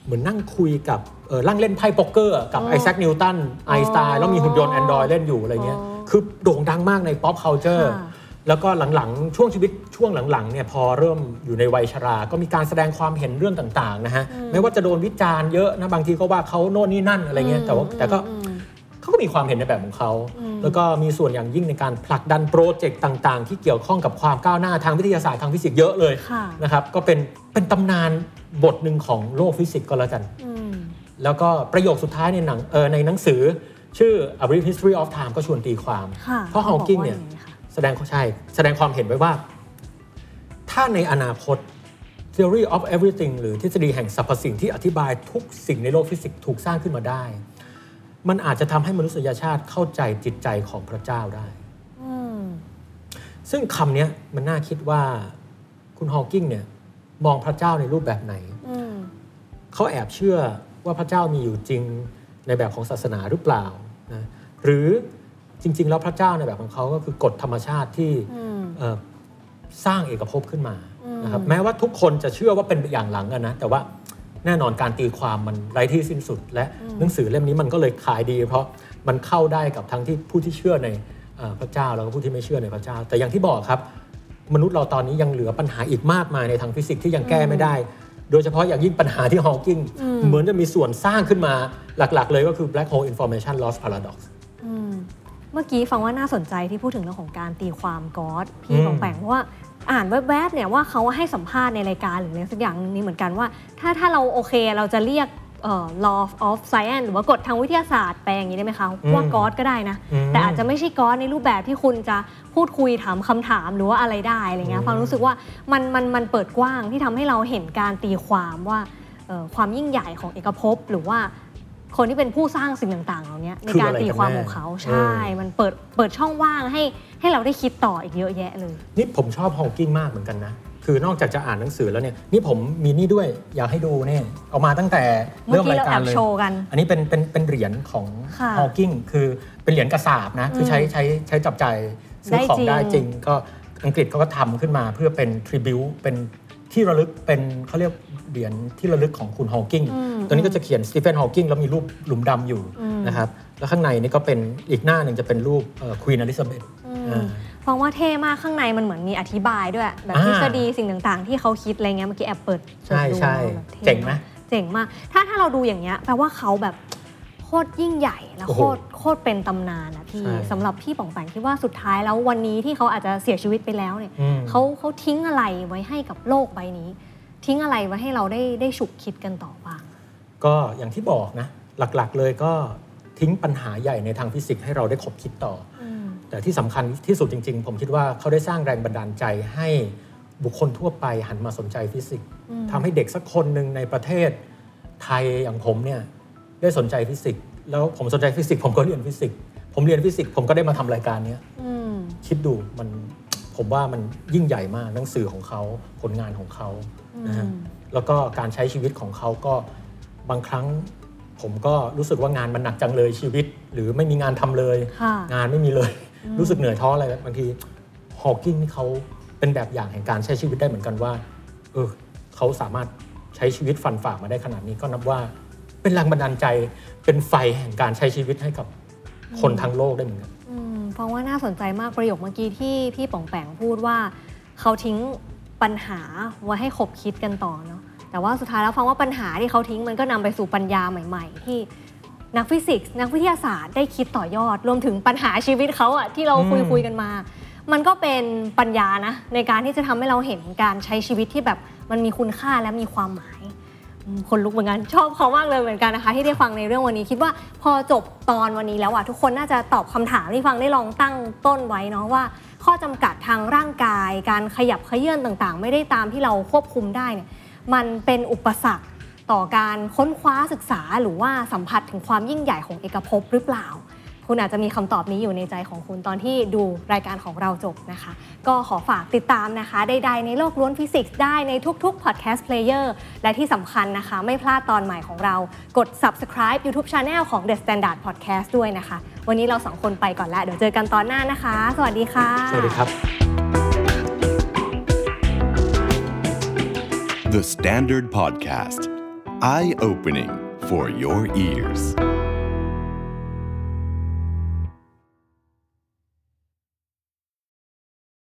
เหมือนนั่งคุยกับเออนั่งเล่นไพ่โป๊กเกอร์กับอ๋อไอแซคนิวตันไอน์สไตน์แล้วมีหุ่นยนต์ android เล่นอยู่อะไรเงี้ยอ๋อคือโด่งดังมากใน pop culture ค่ะ แล้วก็หลังๆ ช่วงชีวิตช่วงหลังๆเนี่ยพอเริ่มอยู่ในวัยชรา ก็มีการแสดงความเห็นเรื่องต่างๆนะฮะไม่ว่าจะโดนวิจารณ์เยอะนะบางทีก็ว่าเขาโน่นนี่นั่นอะไรเงี้ยแต่ว่าแต่ก็อืมเขาก็มีความเห็นในแบบของเขา แล้วก็มีส่วนอย่างยิ่งในการผลักดัน project ต่างๆ ที่เกี่ยวข้องกับความก้าวหน้าทางวิทยาศาสตร์ทางฟิสิกส์เยอะเลยค่ะนะครับก็เป็นเป็นตำนานบทหนึ่งของโลกฟิสิกส์ก็แล้วกันอืมแล้วก็ประโยคสุดท้ายในหนังเออในหนังสือ ชื่อ A Brief History of Time ก็ชวนตีความค่ะเพราะฮอว์กิงเนี่ย เขาบอกว่าอางไงคะแสดงใช่แสดงความเห็นไว้ว่า ถ้าในอนาคต theory of everything หรือทฤษฎีแห่งสรรพสิ่งที่อธิบายทุกสิ่งในโลกฟิสิกส์ถูกสร้างขึ้นมาได้ มันอาจจะทำให้มนุษยชาติเข้าใจจิตใจของพระเจ้าได้อืมซึ่งคำเนี้ยมันน่าคิดว่าคุณฮอว์กิงเนี่ยมองพระเจ้าในรูปแบบไหนอืมเขาแอบเชื่อว่าพระเจ้ามีอยู่จริงในแบบของศาสนาหรือเปล่านะหรือ จริง ๆ แล้วพระเจ้าในแบบของเขาก็คือกฎธรรมชาติที่อืมเอ่อสร้างเอกภพขึ้นมาอืมนะครับแม้ว่าทุกคนจะเชื่อว่าเป็นอย่างหลังกันนะแต่ว่าแน่นอนการตีความมันไร้ที่สิ้นสุด และหนังสือเล่มนี้มันก็เลยขายดี เพราะมันเข้าได้กับทั้งที่ผู้ที่เชื่อในเอ่อพระเจ้าแล้วก็ผู้ที่ไม่เชื่อในพระเจ้า แต่อย่างที่บอกครับ มนุษย์เราตอนนี้ยังเหลือปัญหาอีกมากมายในทางฟิสิกส์ที่ยังแก้ไม่ได้ โดยเฉพาะอย่างยิ่งปัญหาที่ฮอว์กิงเหมือนจะมีส่วนสร้างขึ้นมาหลัก ๆ เลยก็คือ black hole information loss paradox อืม เมื่อกี้ฟังว่าน่าสนใจที่พูดถึงเรื่องของการตีความก๊อดอืพี่มบองแปงเพราะว่าอ่านแวบๆเนี่ยว่าเขาให้สัมภาษณ์ในรายการหรืออะไรสักอย่างนึงนี้เหมือนกันว่า ถ้าถ้าเราโอเคเราจะเรียกเอ่อ law of science หรือว่ากฎทางวิทยาศาสตร์แปลอย่างนี้ได้ไหมคะ ว่าก๊อดก็ได้นะอืมแต่อาจจะไม่ใช่ก๊อดในรูปแบบที่คุณจะพูดคุยถามคำถามหรือว่าอะไรได้อะไรเงี้ยฟังรู้สึกว่ามันมันมันเปิดกว้างที่ทำให้เราเห็นการตีความว่าเอ่อความยิ่งใหญ่ของเอกภพหรือว่า คนที่เป็นผู้สร้างสิ่งต่างๆเหล่านี้ในคือการอะไรตีกันความแน่ของเขาเอใช่อมันเปิดเปิดช่องว่างให้ให้เราได้คิดต่ออีกเยอะแยะเลย นี่ผมชอบฮอว์กิงมากเหมือนกันนะคือนอกจากจะอ่านหนังสือแล้วเนี่ยนี่ผมมีนี่ด้วยอยากให้ดูเนี่ยเอามาตั้งแต่เมื่อเริ่มกี้รายเรากาแอรบเลยโชว์กันอันนี้เป็นเป็นเป็นเหรียญของค่ะฮอว์กิงคือเป็นเหรียญกระสาบนะคือใช้ใช้ใช้จับใจายซื้อของได้ได้จจริริงงก็อังกฤษเขาก็ทำขึ้นมาเพื่อเป็นทริบิวเป็นที่ระลึกเป็นเขาเรียก เหรียญที่ระลึกของคุณฮอว์กิงตัวนี้ก็จะเขียนสตีเฟนฮอว์กิงแล้วมีรูปหลุมดำอยู่นะครับแล้วข้างในนี่ก็เป็นอีกหน้าหนึ่งจะเป็นรูปควีนอลิซาเบธฟังว่าเท่มากข้างในมันเหมือนมีอธิบายด้วย แบบอ่าทฤษฎีสิ่งต่างๆ ที่เขาคิดอะไรเงี้ยเมื่อกี้แอบเปิดใช่เปิดดูใช่แบบเท่เจ๋งไหมเจ๋งมาก ถ้าถ้าเราดูอย่างเงี้ยแปลว่าเขาแบบโคตรยิ่งใหญ่แล้วโอ้โหโคตรโคตรเป็นตำนานอะพี่ใช่สำหรับพี่ป๋องแป๋งคิดว่าสุดท้ายแล้ววันนี้ที่เขาอาจจะเสียชีวิตไปแล้วเนี่ยอืมเขาเขาทิ้งอะไรไว้ให้กับโลกใบนี้ ทิ้งอะไรไว้ให้เราได้ได้ฉุกคิดกันต่อบ้างก็อย่างที่บอกนะ หลักๆเลยก็ทิ้งปัญหาใหญ่ในทางฟิสิกส์ให้เราได้ขบคิดต่ออแต่ที่สำคัญที่สุดจริง ๆ ผมคิดว่าเขาได้สร้างแรงบันดาลใจให้บุคคลทั่วไปหันมาสนใจฟิสิกส์ทำให้เด็กสักคนหนึ่งในประเทศไทยอย่างผมเนี่ยได้สนใจฟิสิกส์แล้วผมสนใจฟิสิกส์ผมก็เรียนฟิสิกส์ผมเรียนฟิสิกส์ผมก็ได้มาทำรายการเนี้ยอืมคิดดูมันผมว่ามันยิ่งใหญ่มากหนังสือของเขาผลงานของเขา นะฮะแล้วก็การใช้ชีวิตของเขาก็บางครั้ง ผมก็รู้สึกว่างานมันหนักจังเลยชีวิต หรือไม่มีงานทำเลยค่ะงานไม่มีเลย รู้สึกเหนื่อยท้ออะไรบางทีฮอว์กิงนี่เขาเป็นแบบอย่างแห่งการใช้ชีวิตได้เหมือนกันว่าเออเขาสามารถใช้ชีวิตฟันฝ่ามาได้ขนาดนี้ก็นับว่าเป็นแรงบันดาลใจเป็นไฟแห่งการใช้ชีวิตให้กับคนทั้งโลกได้เหมือนกันอืมฟังว่าน่าสนใจมากประโยคเมื่อกี้ที่พี่ป๋องแปงพูดว่า เขาทิ้ง ปัญหาไว้ให้คบคิดกันต่อเนาะแต่ว่าสุดท้ายแล้วฟังว่าปัญหาที่เขาทิ้งมันก็นำไปสู่ปัญญาใหม่ ๆ ที่นักฟิสิกส์นักวิทยาศาสตร์ได้คิดต่อยอด รวมถึงปัญหาชีวิตเขาอะที่เราคุยคุยกันมา มันก็เป็นปัญญานะในการที่จะทำให้เราเห็นการใช้ชีวิตที่แบบมันมีคุณค่าและมีความหมาย คนลุกเหมือนกันชอบเขามากเลยเหมือนกันนะคะ ที่ได้ฟังในเรื่องวันนี้ คิดว่าพอจบตอนวันนี้แล้วอะทุกคนน่าจะตอบคำถามที่ฟังได้ลองตั้งต้นไว้เนาะว่า ข้อจำกัดทางร่างกาย การขยับเขยื่อนต่างๆ ไม่ได้ตามที่เราควบคุมได้เนี่ยมันเป็นอุปสรรคต่อการค้นคว้าศึกษาหรือว่าสัมผัสถึงความยิ่งใหญ่ของเอกภพหรือเปล่า คุณอาจจะมีคำตอบนี้อยู่ในใจของคุณตอนที่ดูรายการของเราจบนะคะ ก็ขอฝากติดตามนะคะใดๆในโลกล้วนฟิสิกส์ได้ในทุกๆ podcast player และที่สำคัญนะคะ ไม่พลาดตอนใหม่ของเรากด subscribe YouTube Channel ของ The Standard Podcast ด้วยนะคะ วันนี้เราสองคนไปก่อนแล้ว เดี๋ยวเจอกันตอนหน้านะคะ สวัสดีค่ะ สวัสดีครับ The Standard Podcast, eye opening for your ears.